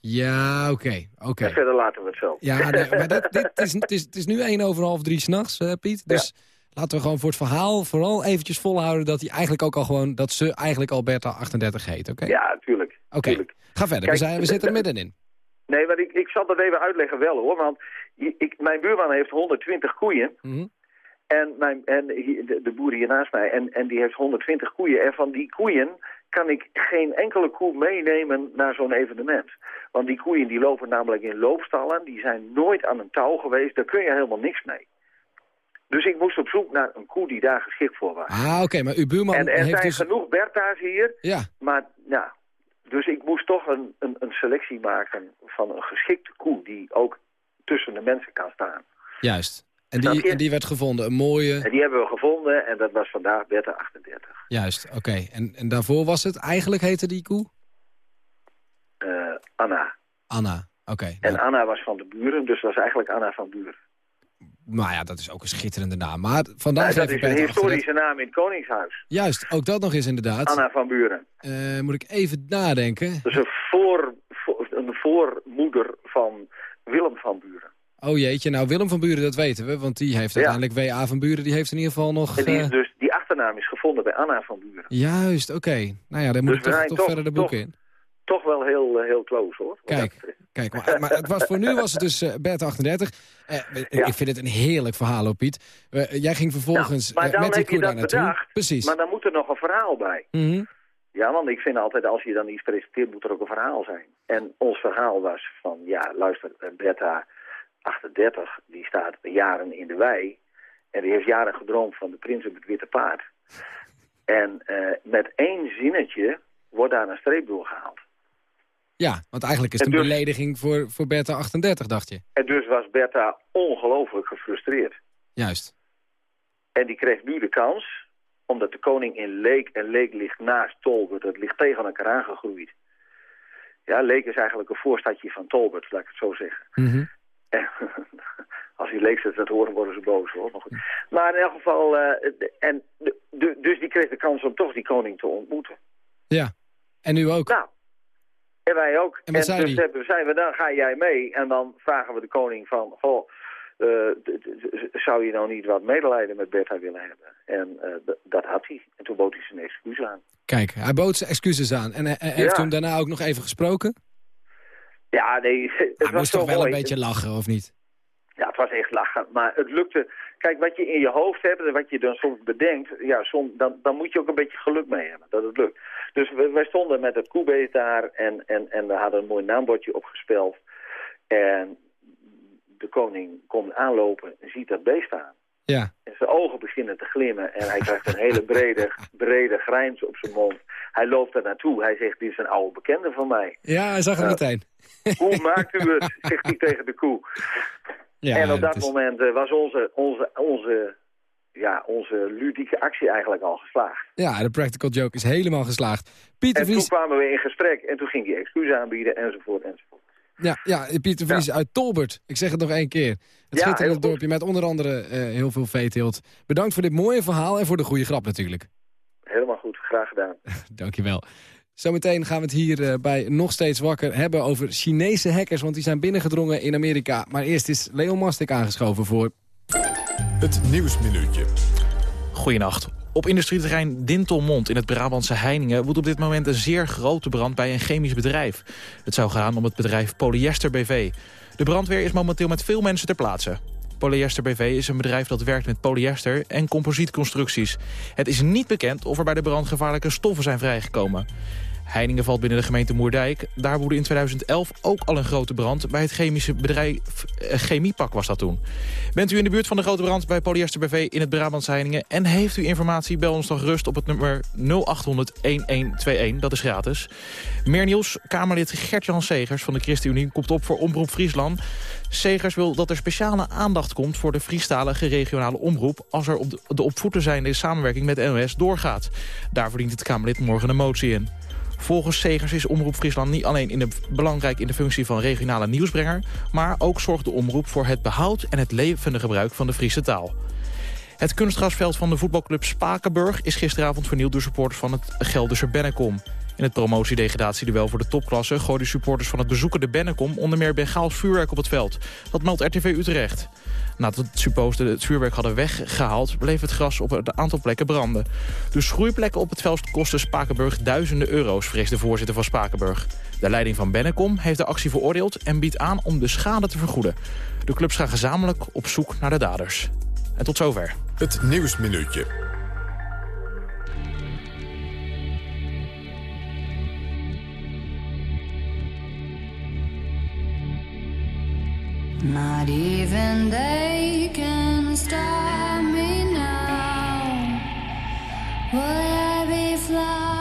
Ja, oké, oké. En verder laten we het zo. Ja, nee, maar dat, dit, het, is, het, is, het is nu één over half drie s'nachts, eh Piet. Dus laten we gewoon voor het verhaal vooral eventjes volhouden... dat, hij eigenlijk ook al gewoon, dat ze eigenlijk al Bertha 38 heet, oké? Ja, tuurlijk. Oké, ga verder. we, zijn, we zitten er middenin. Nee, maar ik, ik zal dat even uitleggen wel hoor. Want ik, ik- mijn buurman heeft 120 koeien. Mhm. En, mijn, en de, de boer hier naast mij. En, en die heeft 120 koeien. En van die koeien kan ik geen enkele koe meenemen naar zo'n evenement. Want die koeien die lopen namelijk in loopstallen. Die zijn nooit aan een touw geweest. Daar kun je helemaal niks mee. Dus ik moest op zoek naar een koe die daar geschikt voor was. Ah, oké, maar uw buurman en er heeft zijn dus... genoeg Bertha's hier. Ja, Maar ja, dus ik moest toch een, een, een selectie maken van een geschikte koe die ook tussen de mensen kan staan. juist. En die, en die werd gevonden, een mooie... En die hebben we gevonden en dat was vandaag Bertha 38. Juist, oké. En, en daarvoor was het, eigenlijk heette die koe? Eh, Anna. Anna, oké. En Anna was van de buren, dus was eigenlijk Anna van Buren. Nou ja, dat is ook een schitterende naam. Maar vandaag Nou, dat is een historische naam in het Koningshuis. Juist, ook dat nog eens inderdaad. Anna van Buren. Eh, moet ik even nadenken. Dus een, voor, voor- een voormoeder van Willem van Buren. Oh jeetje, nou Willem van Buren, dat weten we. Want die heeft Ja. uiteindelijk W.A. van Buren, die heeft in ieder geval nog... En die, is eh, dus, die achternaam is gevonden bij Anna van Buren. Juist, oké. Nou ja, dan moet Dus ik toch, zijn toch toch- verder de boeken in. Toch wel heel, eh, heel close hoor. Kijk, kijk maar, maar het was, voor nu was het dus eh Bert 38. Eh, Ik vind het een heerlijk verhaal, hoor, Piet. Jij ging vervolgens met die koe daar naartoe. bedacht. Precies. Maar dan moet er nog een verhaal bij. Mhm. Ja, want ik vind altijd als je dan iets presenteert moet er ook een verhaal zijn. En ons verhaal was van, ja luister, Bertha 38, die staat jaren in de wei. En die heeft jaren gedroomd van de prins op het witte paard. En eh, met één zinnetje wordt daar een streep doorgehaald. Ja, want eigenlijk is het een dus- belediging voor, voor Bertha 38, dacht je. En dus was Bertha ongelooflijk gefrustreerd. Juist. En die kreeg nu de kans, omdat de koning in Leek, en Leek ligt naast Tolbert, dat ligt tegen elkaar aangegroeid. Ja, Leek is eigenlijk een voorstadje van Tolbert, laat ik het zo zeggen. En als die leeftijd dat horen, worden ze boos hoor. Maar, goed. maar in elk geval, eh, en dus die kreeg de kans om toch die koning te ontmoeten. Ja. En nu ook. Nou, en wij ook. En zei dus die? zijn we, dan ga jij mee en dan vragen we de koning van, goh, eh, zou je nou niet wat medelijden met Bertha willen hebben? En eh, dat had hij. En toen bood hij zijn excuus aan. Kijk, hij bood zijn excuses aan. En hij, hij heeft Ja. toen daarna ook nog even gesproken. Ja, nee, het Hij was moest toch wel mooi. een beetje lachen, of niet? Ja, het was echt lachen. Maar het lukte. Kijk, wat je in je hoofd hebt en wat je dan soms bedenkt, ja, som, dan, dan moet je ook een beetje geluk mee hebben dat het lukt. Dus we, wij stonden met het koebeest daar en, en, en we hadden een mooi naambordje opgespeld. En de koning komt aanlopen en ziet dat beest staan. Ja. En zijn ogen beginnen te glimmen. En hij krijgt een hele brede, brede grijns op zijn mond. Hij loopt daar naartoe. Hij zegt, dit is een oude bekende van mij. Ja, hij zag het meteen. Hoe maakt u het? zegt hij tegen de koe. Ja, en op dat is- moment eh, was onze, onze, onze, ja, onze ludieke actie eigenlijk al geslaagd. Ja, de practical joke is helemaal geslaagd. Pieter En toen Vries, kwamen we in gesprek en toen ging hij excuus aanbieden enzovoort enzovoort. Ja, ja, Pieter Vries uit Tolbert. Ik zeg het nog één keer. Het Ja, schitterende dorpje met onder andere eh, heel veel veeteelt. Bedankt voor dit mooie verhaal en voor de goede grap natuurlijk. Helemaal goed, graag gedaan. Dankjewel. Zometeen gaan we het hier eh, bij Nog Steeds Wakker hebben over Chinese hackers... want die zijn binnengedrongen in Amerika. Maar eerst is Leon Mastik aangeschoven voor... Het Nieuwsminuutje. Goedenacht. Op industrieterrein Dintelmond in het Brabantse Heiningen... woedt op dit moment een zeer grote brand bij een chemisch bedrijf. Het zou gaan om het bedrijf Polyester BV. De brandweer is momenteel met veel mensen ter plaatse. Polyester BV is een bedrijf dat werkt met polyester en composietconstructies. Het is niet bekend of er bij de brand gevaarlijke stoffen zijn vrijgekomen. Heiningen valt binnen de gemeente Moerdijk. Daar woedde in 2011 ook al een grote brand. Bij het chemische bedrijf eh, Chemiepak was dat toen. Bent u in de buurt van de grote brand bij Polyester BV in het Brabantse Heiningen... en heeft u informatie, bel ons dan gerust op het nummer 0800-1121. Dat is gratis. Meer nieuws. Kamerlid Gert-Jan Segers van de ChristenUnie komt op voor Omroep Friesland. Segers wil dat er speciale aandacht komt voor de Friestalige regionale omroep... als er op de, de op voeten zijnde samenwerking met NOS doorgaat. Daarvoor dient het Kamerlid morgen een motie in. Volgens Segers is Omroep Friesland niet alleen belangrijk in de functie van regionale nieuwsbrenger... maar ook zorgt de omroep voor het behoud en het levende gebruik van de Friese taal. Het kunstgrasveld van de voetbalclub Spakenburg is gisteravond vernield door supporters van het Gelderse Bennekom. In het promotiedegradatieduel voor de topklasse gooiden supporters van het bezoekende Bennekom onder meer Bengaals vuurwerk op het veld. Dat meldt RTV Utrecht. Nadat de suppo's het vuurwerk hadden weggehaald, bleef het gras op een aantal plekken branden. De schroeiplekken op het veld kosten Spakenburg duizenden euro's, vreest de voorzitter van Spakenburg. De leiding van Bennekom heeft de actie veroordeeld en biedt aan om de schade te vergoeden. De clubs gaan gezamenlijk op zoek naar de daders. En tot zover. Het Nieuwsminuutje. Not even they can stop me now. Will I be flying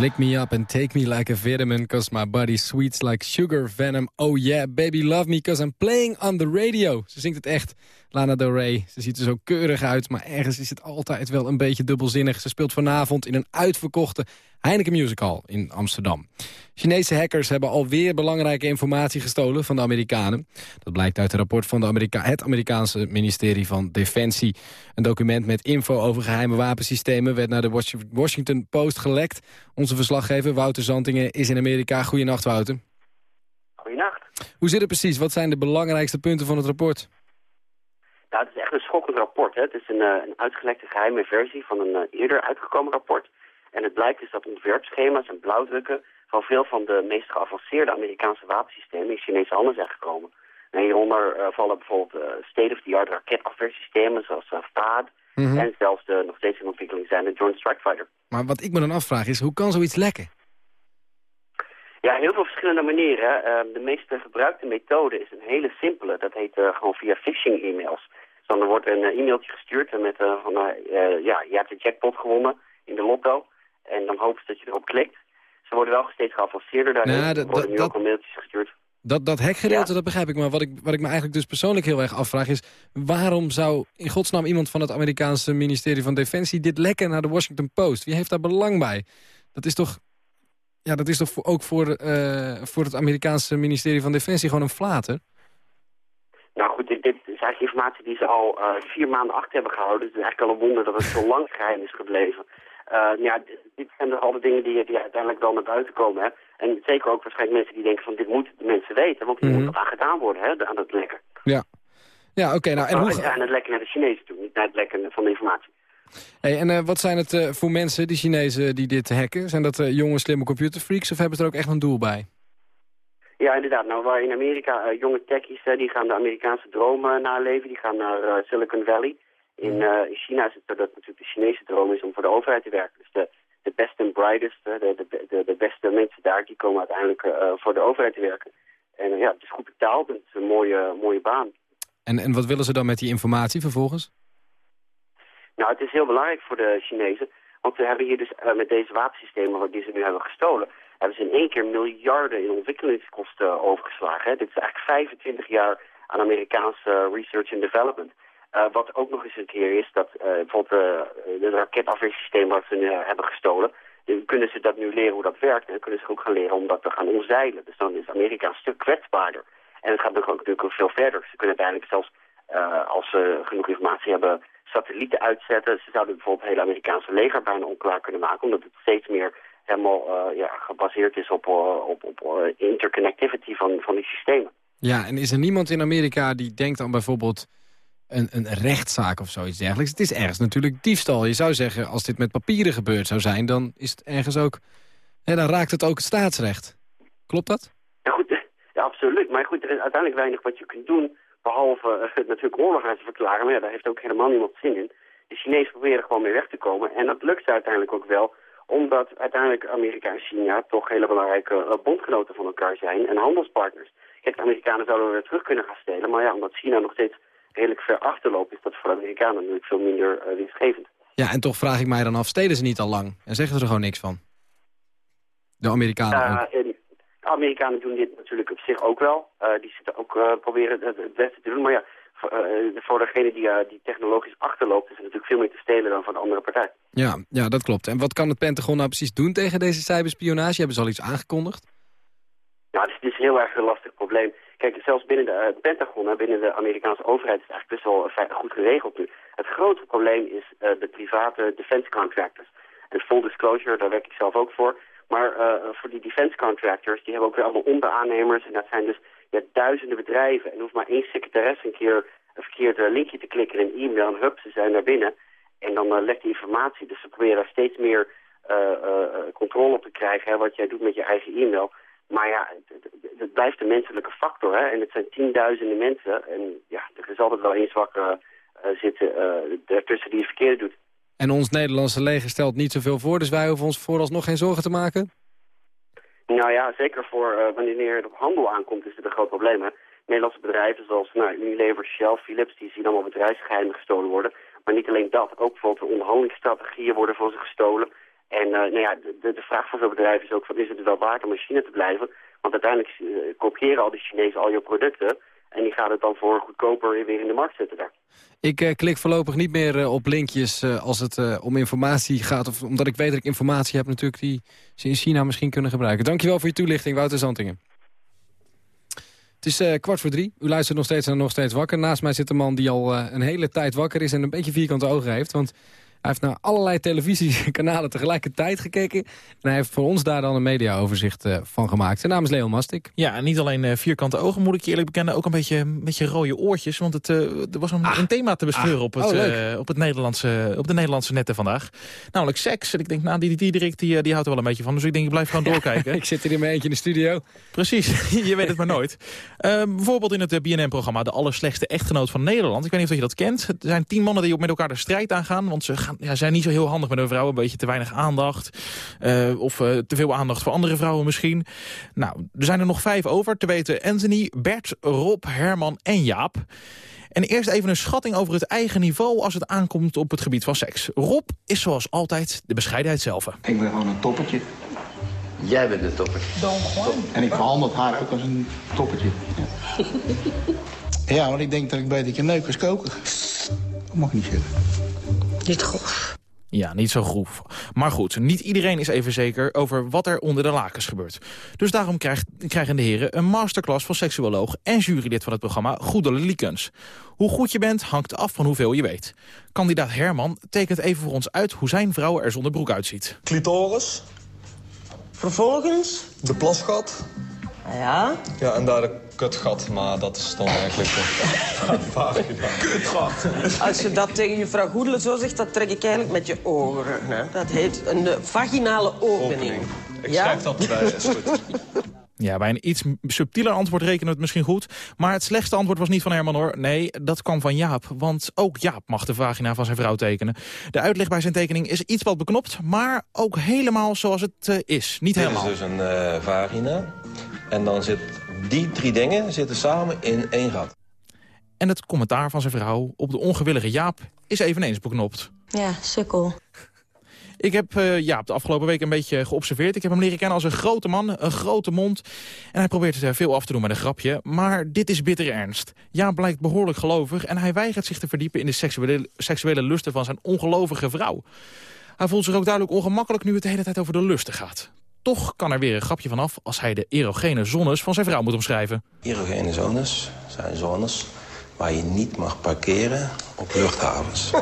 Lick me up and take me like a vitamin, cause my body sweets like sugar venom. Oh yeah, baby love me, cause I'm playing on the radio. Ze zingt het echt, Lana Del Rey. Ze ziet er zo keurig uit, maar ergens is het altijd wel een beetje dubbelzinnig. Ze speelt vanavond in een uitverkochte Heineken Music Hall in Amsterdam. Chinese hackers hebben alweer belangrijke informatie gestolen van de Amerikanen. Dat blijkt uit een rapport van de Amerika het Amerikaanse ministerie van Defensie. Een document met info over geheime wapensystemen werd naar de Wash- Washington Post gelekt. Onze verslaggever Wouter Zantingen is in Amerika. Goedenacht Wouter. Goedenacht. Hoe zit het precies? Wat zijn de belangrijkste punten van het rapport? Nou, het is echt een schokkend rapport. Hè. Het is een, eh, een uitgelekte geheime versie van een eh, eerder uitgekomen rapport. En het blijkt dus dat ontwerpschema's en blauwdrukken van veel van de meest geavanceerde Amerikaanse wapensystemen in Chinese handen zijn gekomen. En hieronder eh, vallen bijvoorbeeld eh, state-of-the-art raketafweersystemen zoals uh, THAAD Mhm. en zelfs de nog steeds in ontwikkeling zijnde Joint Strike Fighter. Maar wat ik me dan afvraag is, hoe kan zoiets lekken? Ja, heel veel verschillende manieren. Ehm, de meest gebruikte methode is een hele simpele. Dat heet gewoon via phishing-e-mails. Dan wordt een eh, e-mailtje gestuurd met eh, van, eh, ja, je hebt de jackpot gewonnen in de lotto. En dan hopen ze dat je erop klikt. Ze worden wel steeds geavanceerder daarin. Nou, er dat- worden dat- nu dat- ook al mailtjes gestuurd. Dat, dat hackgedeelte, dat begrijp ik. Maar wat ik, wat ik me eigenlijk dus persoonlijk heel erg afvraag is... waarom zou in godsnaam iemand van het Amerikaanse ministerie van Defensie... dit lekken naar de Washington Post? Wie heeft daar belang bij? Dat is toch, ja, dat is toch ook voor, voor het Amerikaanse ministerie van Defensie gewoon een flater? Dit, dit is eigenlijk informatie die ze al eh, vier maanden achter hebben gehouden. Het is eigenlijk al een wonder dat het zo lang geheim is gebleven. Eh, ja, dit, dit zijn dus al de dingen die, die uiteindelijk wel naar buiten komen. Hè. En zeker ook waarschijnlijk mensen die denken van dit moeten de mensen weten. Want hier moet wat aan gedaan worden hè, aan het lekken. Ja, ja oké. nou, en hoe, aan het lekken naar de Chinezen toe, niet naar het lekken van de informatie. hey, en eh, wat zijn het voor mensen, die Chinezen, die dit hacken? Zijn dat jonge, slimme computerfreaks of hebben ze er ook echt een doel bij? Ja, inderdaad. Nou, waar in Amerika eh, jonge techies, die gaan de Amerikaanse droom eh, naleven. Die gaan naar eh, Silicon Valley. In, in China is het zo dat natuurlijk de Chinese droom is om voor de overheid te werken. Dus de, de best en brightest, de, de, de, beste mensen daar, die komen uiteindelijk voor de overheid te werken. En ja, het is goed betaald en het is een mooie, mooie baan. En, en wat willen ze dan met die informatie vervolgens? Nou, het is heel belangrijk voor de Chinezen. Want ze hebben hier dus met deze wapensystemen die ze nu hebben gestolen... hebben ze in één keer miljarden in ontwikkelingskosten overgeslagen. Hè. Dit is eigenlijk 25 jaar aan Amerikaanse research and development. Eh, wat ook nog eens een keer is dat eh, bijvoorbeeld het raketafweersysteem wat ze eh, hebben gestolen... kunnen ze dat nu leren hoe dat werkt. En kunnen ze ook gaan leren om dat te gaan omzeilen. Dus dan is Amerika een stuk kwetsbaarder. En het gaat natuurlijk ook veel verder. Ze kunnen uiteindelijk zelfs, eh, als ze genoeg informatie hebben, satellieten uitzetten. Ze zouden bijvoorbeeld het hele Amerikaanse leger bijna onklaar kunnen maken. Omdat het steeds meer helemaal eh, ja, gebaseerd is op, eh, op, op eh, interconnectivity van, van die systemen. Ja, en is er niemand in Amerika die denkt aan bijvoorbeeld een, een rechtszaak of zoiets dergelijks? Het is ergens natuurlijk diefstal. Je zou zeggen, als dit met papieren gebeurd zou zijn... dan is het ergens ook... Hè, dan raakt het ook het staatsrecht. Klopt dat? Ja, goed, ja, absoluut. Maar goed, er is uiteindelijk weinig wat je kunt doen... behalve natuurlijk oorlog aan te verklaren. Maar ja, daar heeft ook helemaal niemand zin in. De Chinezen proberen gewoon mee weg te komen. En dat lukt ze uiteindelijk ook wel omdat uiteindelijk Amerika en China toch hele belangrijke uh, bondgenoten van elkaar zijn en handelspartners. Kijk, de Amerikanen zouden weer terug kunnen gaan stelen, maar ja, omdat China nog steeds redelijk ver achterloopt, is dat voor de Amerikanen natuurlijk veel minder uh, winstgevend. Ja, en toch vraag ik mij dan af, stelen ze niet al lang? En zeggen ze er gewoon niks van? De Amerikanen uh, ook. de Amerikanen doen dit natuurlijk op zich ook wel. Uh, die zitten ook proberen het, het beste te doen, maar ja, voor, uh, voor degene die, die technologisch achterloopt... is er natuurlijk veel meer te stelen dan van de andere partij. Ja, ja, dat klopt. En wat kan het Pentagon nou precies doen tegen deze cyberspionage? Hebben ze al iets aangekondigd? Nou, het is, het is een heel erg een lastig probleem. Kijk, zelfs binnen de uh, Pentagon, binnen de Amerikaanse overheid... is het eigenlijk best wel goed geregeld nu. Het grote probleem is uh, de private defense contractors. En full disclosure, daar werk ik zelf ook voor. Maar voor die defense contractors, die hebben ook weer allemaal onderaannemers... en dat zijn dus ja, duizenden bedrijven. En hoeft maar één secretaris een keer een verkeerd linkje te klikken in een e-mail... en hup, ze zijn daar binnen. En dan uh, die informatie. Dus ze proberen daar steeds meer uh, controle op te krijgen... Hè, wat jij doet met je eigen e-mail. Maar ja, het, blijft een menselijke factor. Hè? En het zijn tienduizenden mensen. En ja, er is altijd wel één zwakke zitten ertussen die het verkeerd doet. En ons Nederlandse leger stelt niet zoveel voor... dus wij hoeven ons vooralsnog geen zorgen te maken? Nou ja, zeker voor uh, wanneer het op handel aankomt is het een groot probleem. Hè? Nederlandse bedrijven zoals nou, Unilever, Shell, Philips, die zien allemaal bedrijfsgeheimen gestolen worden. Maar niet alleen dat, ook bijvoorbeeld de onderhandelingsstrategieën worden van ze gestolen. En eh, nou ja, de, de- vraag van zo'n bedrijf is ook van is het wel waard om in China te blijven? Want uiteindelijk eh, kopiëren al die Chinezen al je producten en die gaan het dan voor goedkoper weer in de markt zetten daar. Ik eh, klik voorlopig niet meer eh, op linkjes eh, als het om informatie gaat. Of omdat ik weet dat ik informatie heb natuurlijk die ze in China misschien kunnen gebruiken. Dankjewel voor je toelichting, Wouter Zantingen. Het is kwart voor drie. U luistert nog steeds naar Nog Steeds Wakker. Naast mij zit een man die al een hele tijd wakker is en een beetje vierkante ogen heeft. Want heeft naar allerlei televisiekanalen tegelijkertijd gekeken. En hij heeft voor ons daar dan een mediaoverzicht eh, van gemaakt. Zijn naam is Leon Mastik. Ja, en niet alleen eh, vierkante ogen, moet ik je eerlijk bekennen. Ook een beetje, een beetje rode oortjes. Want het, eh, er was een, een thema te bescheuren Ah. op, het, Oh, op, het Nederlandse, op de Nederlandse netten vandaag. Namelijk seks. En ik denk, nou, die Diederik die, eh, die houdt er wel een beetje van. Dus ik denk, ik blijf gewoon doorkijken. ik zit hier in mijn eentje in de studio. Precies, je weet het maar nooit. Eh, bijvoorbeeld in het BNN-programma De Allerslechtste Echtgenoot van Nederland. Ik weet niet of je dat kent. Er zijn tien mannen die op met elkaar de strijd aangaan. Want ze gaan, ja, zijn niet zo heel handig met hun vrouw. Een beetje te weinig aandacht. Eh, of eh, te veel aandacht voor andere vrouwen misschien. Nou, er zijn er nog vijf over. Te weten Anthony, Bert, Rob, Herman en Jaap. En eerst even een schatting over het eigen niveau als het aankomt op het gebied van seks. Rob is zoals altijd de bescheidenheid zelf. Ik ben gewoon een toppertje. Jij bent de topper. En ik behandel haar ook als een toppertje. Ja, ja want ik denk dat ik beter kan neuken als koken. Dat mag niet zeggen. Niet grof. Ja, niet zo groef. Maar goed, niet iedereen is even zeker over wat er onder de lakens gebeurt. Dus daarom krijgt, krijgen de heren een masterclass van seksuoloog en jurylid van het programma Goedele Liekens. Hoe goed je bent hangt af van hoeveel je weet. Kandidaat Herman tekent even voor ons uit hoe zijn vrouw er zonder broek uitziet. Clitoris. Vervolgens? De plasgat. Ja? Ja, en daar de kutgat, maar dat is dan eigenlijk vaag gedaan. Kutgat. Als je dat tegen je vrouw Goedele zo zegt, dat trek ik eigenlijk met je oren. Hè? Dat heet een eh, vaginale opening. Ik Ja? schrijf dat erbij, is goed. Ja, bij een iets subtieler antwoord rekenen we het misschien goed. Maar het slechtste antwoord was niet van Herman hoor. Nee, dat kwam van Jaap. Want ook Jaap mag de vagina van zijn vrouw tekenen. De uitleg bij zijn tekening is iets wat beknopt. Maar ook helemaal zoals het eh, is. Niet Dit helemaal. is dus een eh, vagina. En dan zit die drie dingen zitten samen in één gat. En het commentaar van zijn vrouw op de ongewillige Jaap is eveneens beknopt. Ja, sukkel. Ik heb eh, Jaap de afgelopen week een beetje geobserveerd. Ik heb hem leren kennen als een grote man, een grote mond. En hij probeert het er veel af te doen met een grapje. Maar dit is bittere ernst. Jaap blijkt behoorlijk gelovig... en hij weigert zich te verdiepen in de seksuele, seksuele lusten van zijn ongelovige vrouw. Hij voelt zich ook duidelijk ongemakkelijk nu het de hele tijd over de lusten gaat. Toch kan er weer een grapje vanaf als hij de erogene zones van zijn vrouw moet omschrijven. Erogene zones zijn zones waar je niet mag parkeren op luchthavens.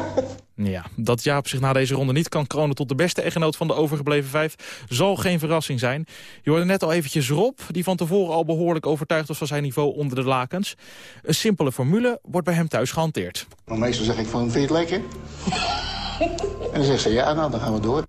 Ja, dat Jaap zich na deze ronde niet kan kronen tot de beste echtgenoot van de overgebleven vijf... zal geen verrassing zijn. Je hoorde net al eventjes Rob, die van tevoren al behoorlijk overtuigd was van zijn niveau onder de lakens. Een simpele formule wordt bij hem thuis gehanteerd. Maar meestal zeg ik van, vind je het lekker? en dan zegt ze, ja, nou, dan gaan we door.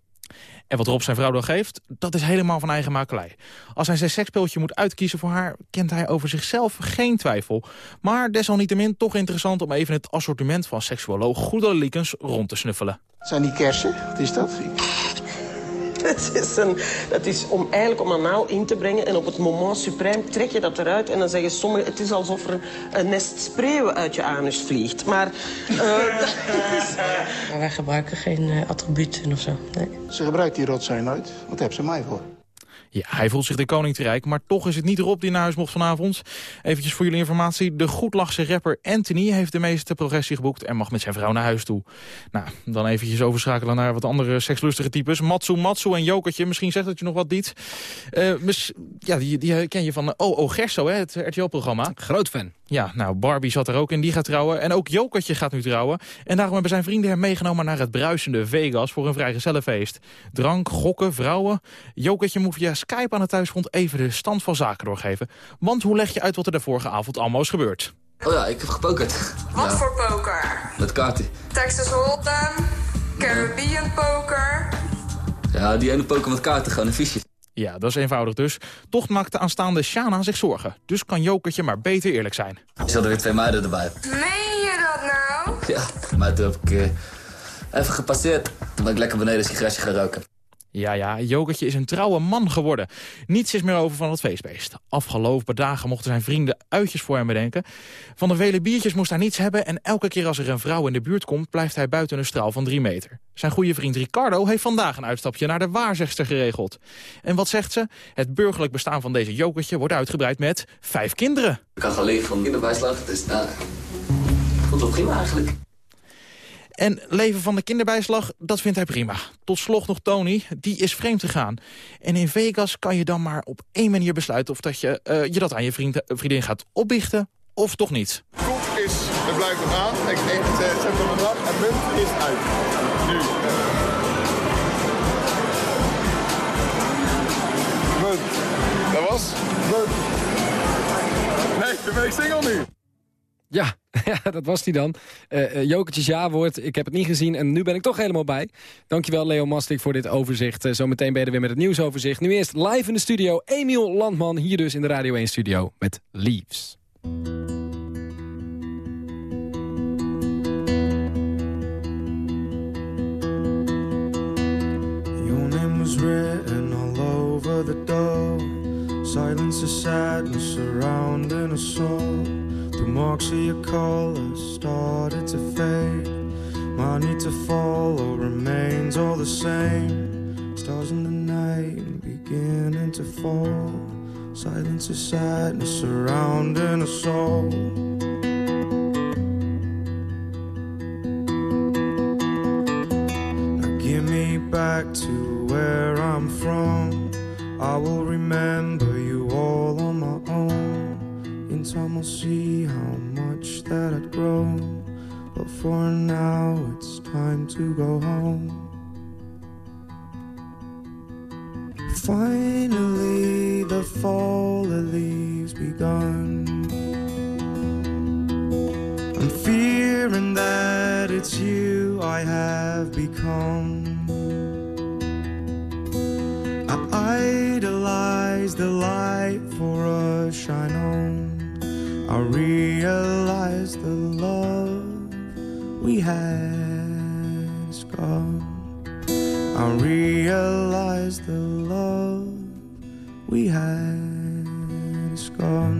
En wat Rob zijn vrouw dan geeft, dat is helemaal van eigen makelij. Als hij zijn seksspeeltje moet uitkiezen voor haar, kent hij over zichzelf geen twijfel. Maar desalniettemin toch interessant om even het assortiment van seksuoloog Goede Liekens rond te snuffelen. Zijn die kersen? Wat is dat? Het is, een, dat is om eigenlijk om anaal in te brengen. En op het moment suprême trek je dat eruit. En dan zeggen sommigen, het is alsof er een nest spreeuwen uit je anus vliegt. Maar eh, dat is... Maar wij gebruiken geen eh, attributen of zo. Nee. Ze gebruikt die rotzooi nooit. Wat hebben ze mij voor? Ja, hij voelt zich de koning te rijk, maar toch is het niet Rob die naar huis mocht vanavond. Eventjes voor jullie informatie, de goedlachse rapper Anthony heeft de meeste progressie geboekt en mag met zijn vrouw naar huis toe. Nou, dan eventjes overschakelen naar wat andere sekslustige types. Matsu Matsu en Jokertje, misschien zegt dat je nog wat niet. Eh, ja, die, die ken je van eh, Oh Gerso, hè, het RTL-programma. Groot fan. Ja, nou, Barbie zat er ook in, die gaat trouwen. En ook Jokertje gaat nu trouwen. En daarom hebben zijn vrienden hem meegenomen naar het bruisende Vegas voor een vrijgezellenfeest. Drank, gokken, vrouwen. Jokertje moet via Skype aan het thuisfront even de stand van zaken doorgeven. Want hoe leg je uit wat er de vorige avond allemaal is gebeurd? Oh ja, ik heb gepokerd. Wat Ja, voor poker? Met kaarten. Texas Hold'em, Caribbean poker. Ja, die ene poker met kaarten, gewoon een visje. Ja, dat is eenvoudig dus. Toch maakt de aanstaande Shana zich zorgen. Dus kan Jokertje maar beter eerlijk zijn. Er zaten weer twee meiden erbij. Meen je dat nou? Ja, maar toen heb ik eh, even gepasseerd. Toen ben ik lekker beneden een sigaretje gaan roken. Ja, ja, Jokertje is een trouwe man geworden. Niets is meer over van het feestbeest. Afgelopen dagen mochten zijn vrienden uitjes voor hem bedenken. Van de vele biertjes moest hij niets hebben... en elke keer als er een vrouw in de buurt komt... blijft hij buiten een straal van drie meter. Zijn goede vriend Ricardo heeft vandaag een uitstapje naar de waarzegster geregeld. En wat zegt ze? Het burgerlijk bestaan van deze Jokertje wordt uitgebreid met vijf kinderen. Ik kan leven van kinderbijslag, dus nou, voelt wel prima eigenlijk. En leven van de kinderbijslag, dat vindt hij prima. Tot slot nog Tony, die is vreemd gegaan. En in Vegas kan je dan maar op één manier besluiten... of dat je, eh, je dat aan je vriend, vriendin gaat opbiechten of toch niet. Goed is, het blijft nog aan. Ik denk, het zet van de dag, het punt is uit. Nu. Goed. Dat was? Goed. Nee, ben ik single nu. Ja, ja, dat was die dan. Eh, Jokertjes ja-woord, ik heb het niet gezien en nu ben ik toch helemaal bij. Dankjewel Leo Mastik voor dit overzicht. Eh, zometeen ben je er weer met het nieuwsoverzicht. Nu eerst live in de studio, Emiel Landman, hier dus in de Radio 1 studio met Leaves. Your name was written all over the door. Silence sadness surrounding us all. The marks of your color started to fade. My need to follow remains all the same. Stars in the night beginning to fall. Silence of sadness surrounding us all. Now give me back to where I'm from. I will remember time, I'll see how much that I'd grown. But for now, it's time to go home. Finally, the fall of leaves begun. I'm fearing that it's you I have become. I idolize the light for a shine on. I realize the love we had is gone. I realize the love we had is gone.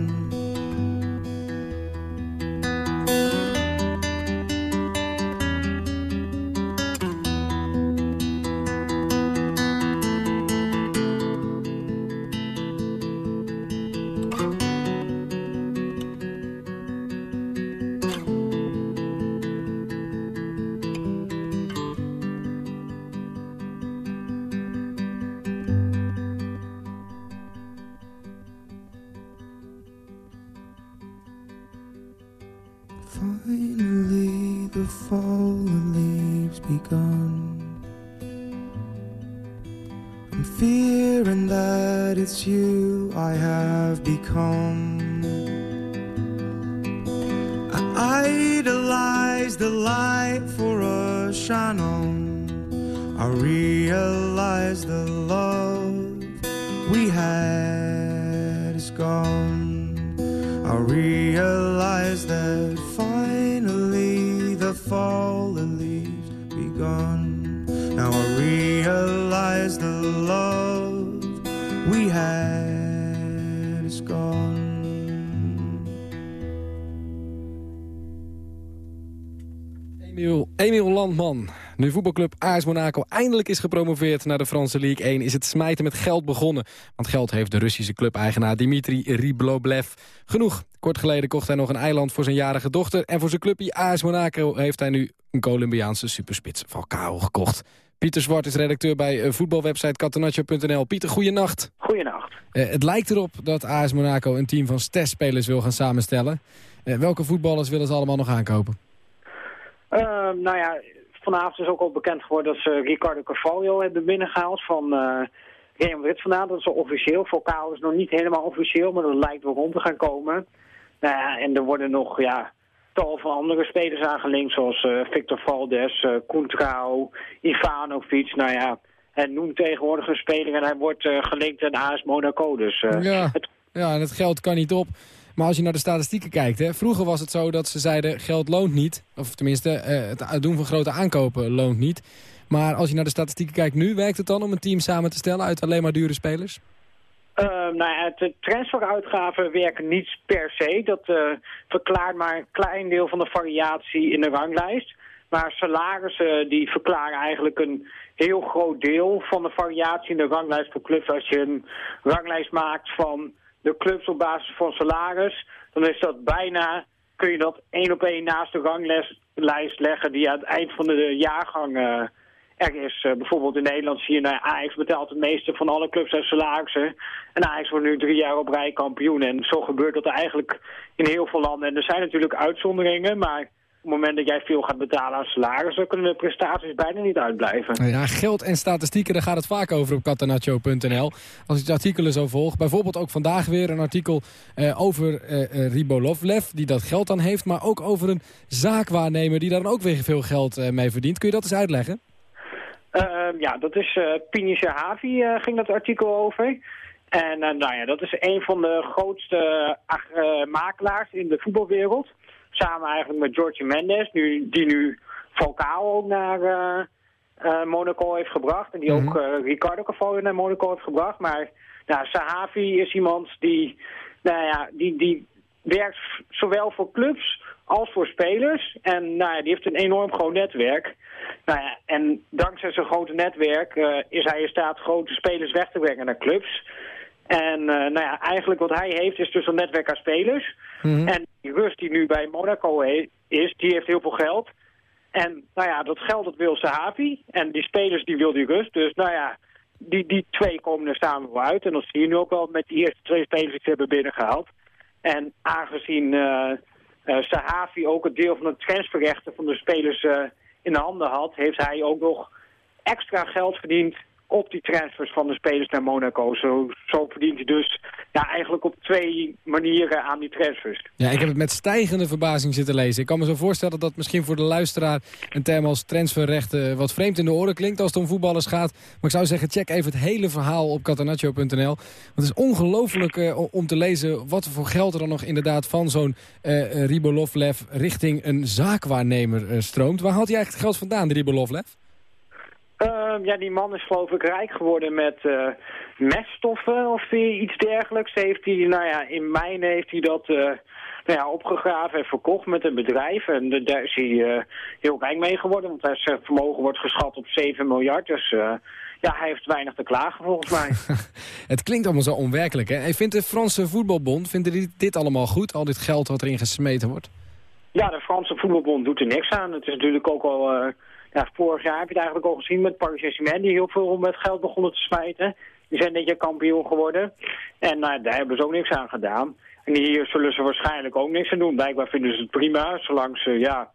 Nu voetbalclub AS Monaco eindelijk is gepromoveerd naar de Franse League 1... is het smijten met geld begonnen. Want geld heeft de Russische clubeigenaar Dimitri Ribloblev genoeg. Kort geleden kocht hij nog een eiland voor zijn jarige dochter... en voor zijn clubje AS Monaco heeft hij nu een Colombiaanse superspits Falcao gekocht. Pieter Zwart is redacteur bij eh, voetbalwebsite catenaccio.nl. Pieter, goeienacht. Goeienacht. Eh, het lijkt erop dat AS Monaco een team van testspelers wil gaan samenstellen. Eh, welke voetballers willen ze allemaal nog aankopen? Ehm, nou ja, vanavond is ook al bekend geworden dat ze Ricardo Carvalho hebben binnengehaald van eh Real Madrid vandaan. Dat is al officieel. Falcao is nog niet helemaal officieel, maar dat lijkt wel rond te gaan komen. Nou ja, en er worden nog ja, tal van andere spelers aangelinkt, zoals eh, Victor Valdes, uh, Contrao, Ivanovic. Nou ja, en noem tegenwoordig een speler en hij wordt eh, gelinkt aan AS Monaco. Dus eh, Ja, het ja, en het geld kan niet op. Maar als je naar de statistieken kijkt, hè, vroeger was het zo dat ze zeiden geld loont niet. Of tenminste, eh, het doen van grote aankopen loont niet. Maar als je naar de statistieken kijkt nu, werkt het dan om een team samen te stellen uit alleen maar dure spelers? Uh, nou ja, de transferuitgaven werken niet per se. Dat uh, verklaart maar een klein deel van de variatie in de ranglijst. Maar salarissen die verklaren eigenlijk een heel groot deel van de variatie in de ranglijst voor clubs. Als je een ranglijst maakt van de clubs op basis van salaris, dan is dat bijna, kun je dat één op één naast de ranglijst leggen die aan het eind van de jaargang uh, er is. Uh, bijvoorbeeld in Nederland zie je, nou, Ajax betaalt het meeste van alle clubs en salarissen. En Ajax wordt nu drie jaar op rij kampioen. En zo gebeurt dat eigenlijk in heel veel landen. En er zijn natuurlijk uitzonderingen, maar op het moment dat jij veel gaat betalen aan salaris... dan kunnen de prestaties bijna niet uitblijven. Ja, geld en statistieken, daar gaat het vaak over op catenaccio.nl. Als ik de artikelen zo volg, bijvoorbeeld ook vandaag weer een artikel uh, over uh, Ribolovlev... die dat geld dan heeft, maar ook over een zaakwaarnemer... die daar dan ook weer veel geld uh, mee verdient. Kun je dat eens uitleggen? Uh, ja, dat is uh, Pini Havi ging dat artikel over... En nou ja, dat is een van de grootste makelaars in de voetbalwereld. Samen eigenlijk met George Mendes, nu, die nu Falcao ook naar uh, uh, Monaco heeft gebracht. En die mm -hmm. ook uh, Ricardo Cavallo naar Monaco heeft gebracht. Maar nou, Sahavi is iemand die, nou ja, die, die werkt zowel voor clubs als voor spelers. En nou ja, die heeft een enorm groot netwerk. Nou ja, en dankzij zijn grote netwerk is hij in staat grote spelers weg te brengen naar clubs. En uh, nou ja, eigenlijk wat hij heeft is dus een netwerk aan spelers. Mm -hmm. En die Rus die nu bij Monaco is, die heeft heel veel geld. En nou ja, dat geld dat wil Sahavi. En die spelers die wil die Rus. Dus nou ja, die, die twee komen er samen wel uit. En dat zie je nu ook wel met die eerste twee spelers die ze hebben binnengehaald. En aangezien uh, uh, Sahavi ook een deel van de transferrechten van de spelers in de handen had... heeft hij ook nog extra geld verdiend op die transfers van de spelers naar Monaco. Zo, zo verdient hij dus ja, eigenlijk op twee manieren aan die transfers. Ja, ik heb het met stijgende verbazing zitten lezen. Ik kan me zo voorstellen dat misschien voor de luisteraar een term als transferrechten wat vreemd in de oren klinkt als het om voetballers gaat. Maar ik zou zeggen, check even het hele verhaal op catenaccio.nl. Want het is ongelooflijk uh, om te lezen wat voor geld er dan nog inderdaad van zo'n uh, Ribolovlev richting een zaakwaarnemer stroomt. Waar haalt hij eigenlijk geld vandaan, Ribolovlev? Uh, ja, die man is geloof ik rijk geworden met uh, meststoffen of iets dergelijks. Heeft hij, nou ja, in mijnen heeft hij dat uh, nou ja, opgegraven en verkocht met een bedrijf. En daar is hij heel rijk mee geworden, want zijn vermogen wordt geschat op 7 miljard. Dus ja, hij heeft weinig te klagen volgens mij. Het klinkt allemaal zo onwerkelijk, hè? En vindt de Franse voetbalbond, vinden die dit allemaal goed? Al dit geld wat erin gesmeten wordt? Ja, de Franse voetbalbond doet er niks aan. Het is natuurlijk ook al ja, vorig jaar heb je het eigenlijk al gezien met Paris Saint-Germain... die heel veel met geld begonnen te smijten. Die zijn dit jaar kampioen geworden. En nou, daar hebben ze ook niks aan gedaan. En hier zullen ze waarschijnlijk ook niks aan doen. Blijkbaar vinden ze het prima, zolang ze, ja...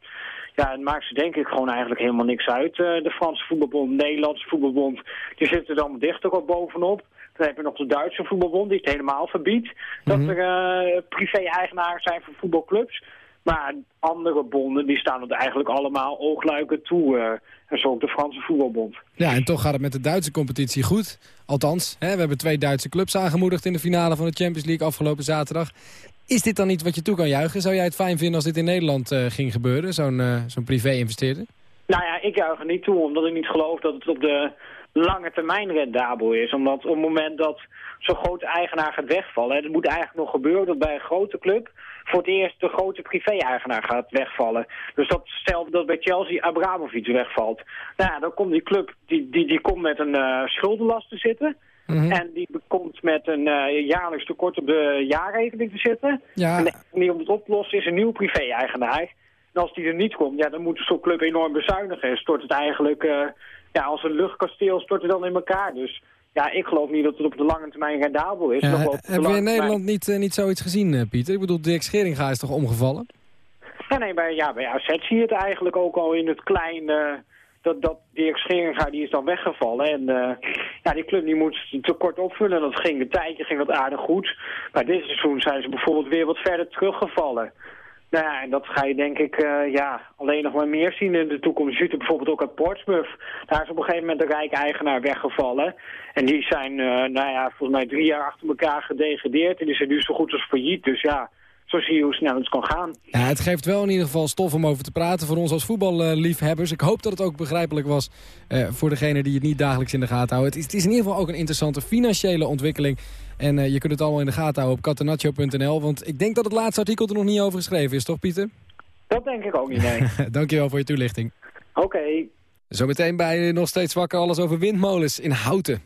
Ja, het maakt ze denk ik gewoon eigenlijk helemaal niks uit. Uh, de Franse voetbalbond, de Nederlandse voetbalbond, die zitten dan dichter op bovenop. Dan heb je nog de Duitse voetbalbond die het helemaal verbiedt. Dat er uh, privé-eigenaren zijn van voetbalclubs. Maar andere bonden die staan het eigenlijk allemaal oogluikend toe. Uh, en zo ook de Franse voetbalbond. Ja, en toch gaat het met de Duitse competitie goed. Althans, hè, we hebben twee Duitse clubs aangemoedigd in de finale van de Champions League afgelopen zaterdag. Is dit dan niet wat je toe kan juichen? Zou jij het fijn vinden als dit in Nederland uh, ging gebeuren, zo'n uh, zo'n privé-investeerder? Nou ja, ik juich er niet toe, omdat ik niet geloof dat het op de lange termijn rendabel is. Omdat op het moment dat zo'n grote eigenaar gaat wegvallen... het moet eigenlijk nog gebeuren dat bij een grote club... voor het eerst de grote privé-eigenaar gaat wegvallen. Dus dat stel dat bij Chelsea Abramovic wegvalt. Nou ja, dan komt die club die, die, die komt met een uh, schuldenlast te zitten... Mm -hmm. En die komt met een uh, jaarlijks tekort op de jaarrekening te zitten. Ja. En de manier om het op te lossen is een nieuw privé-eigenaar. En als die er niet komt, ja, dan moet zo'n club enorm bezuinigen. En stort het eigenlijk, uh, ja, als een luchtkasteel stort het dan in elkaar. Dus ja, ik geloof niet dat het op de lange termijn rendabel is. Ja, nog wel hebben we in Nederland niet, uh, niet zoiets gezien, uh, Pieter? Ik bedoel, Dirk Scheringa is toch omgevallen? Ja, nee, bij, ja, bij AZ zie je het eigenlijk ook al in het klein... dat, dat Dirk Scheringa die is dan weggevallen. En uh, ja, die club die moet tekort opvullen. Dat ging een tijdje ging dat aardig goed. Maar dit seizoen zijn ze bijvoorbeeld weer wat verder teruggevallen. Nou ja, en dat ga je denk ik uh, ja, alleen nog maar meer zien in de toekomst. Je ziet het bijvoorbeeld ook uit Portsmouth. Daar is op een gegeven moment de rijke eigenaar weggevallen. En die zijn, uh, nou ja, volgens mij drie jaar achter elkaar gedegradeerd. En die zijn nu zo goed als failliet. Dus ja, zo zie je hoe snel het kan gaan. Ja, het geeft wel in ieder geval stof om over te praten voor ons als voetballiefhebbers. Ik hoop dat het ook begrijpelijk was eh, voor degene die het niet dagelijks in de gaten houden. Het is, het is in ieder geval ook een interessante financiële ontwikkeling. En eh, je kunt het allemaal in de gaten houden op catenaccio.nl. Want ik denk dat het laatste artikel er nog niet over geschreven is, toch Pieter? Dat denk ik ook niet, nee. Dankjewel voor je toelichting. Oké. Zometeen bij nog steeds wakker alles over windmolens in Houten.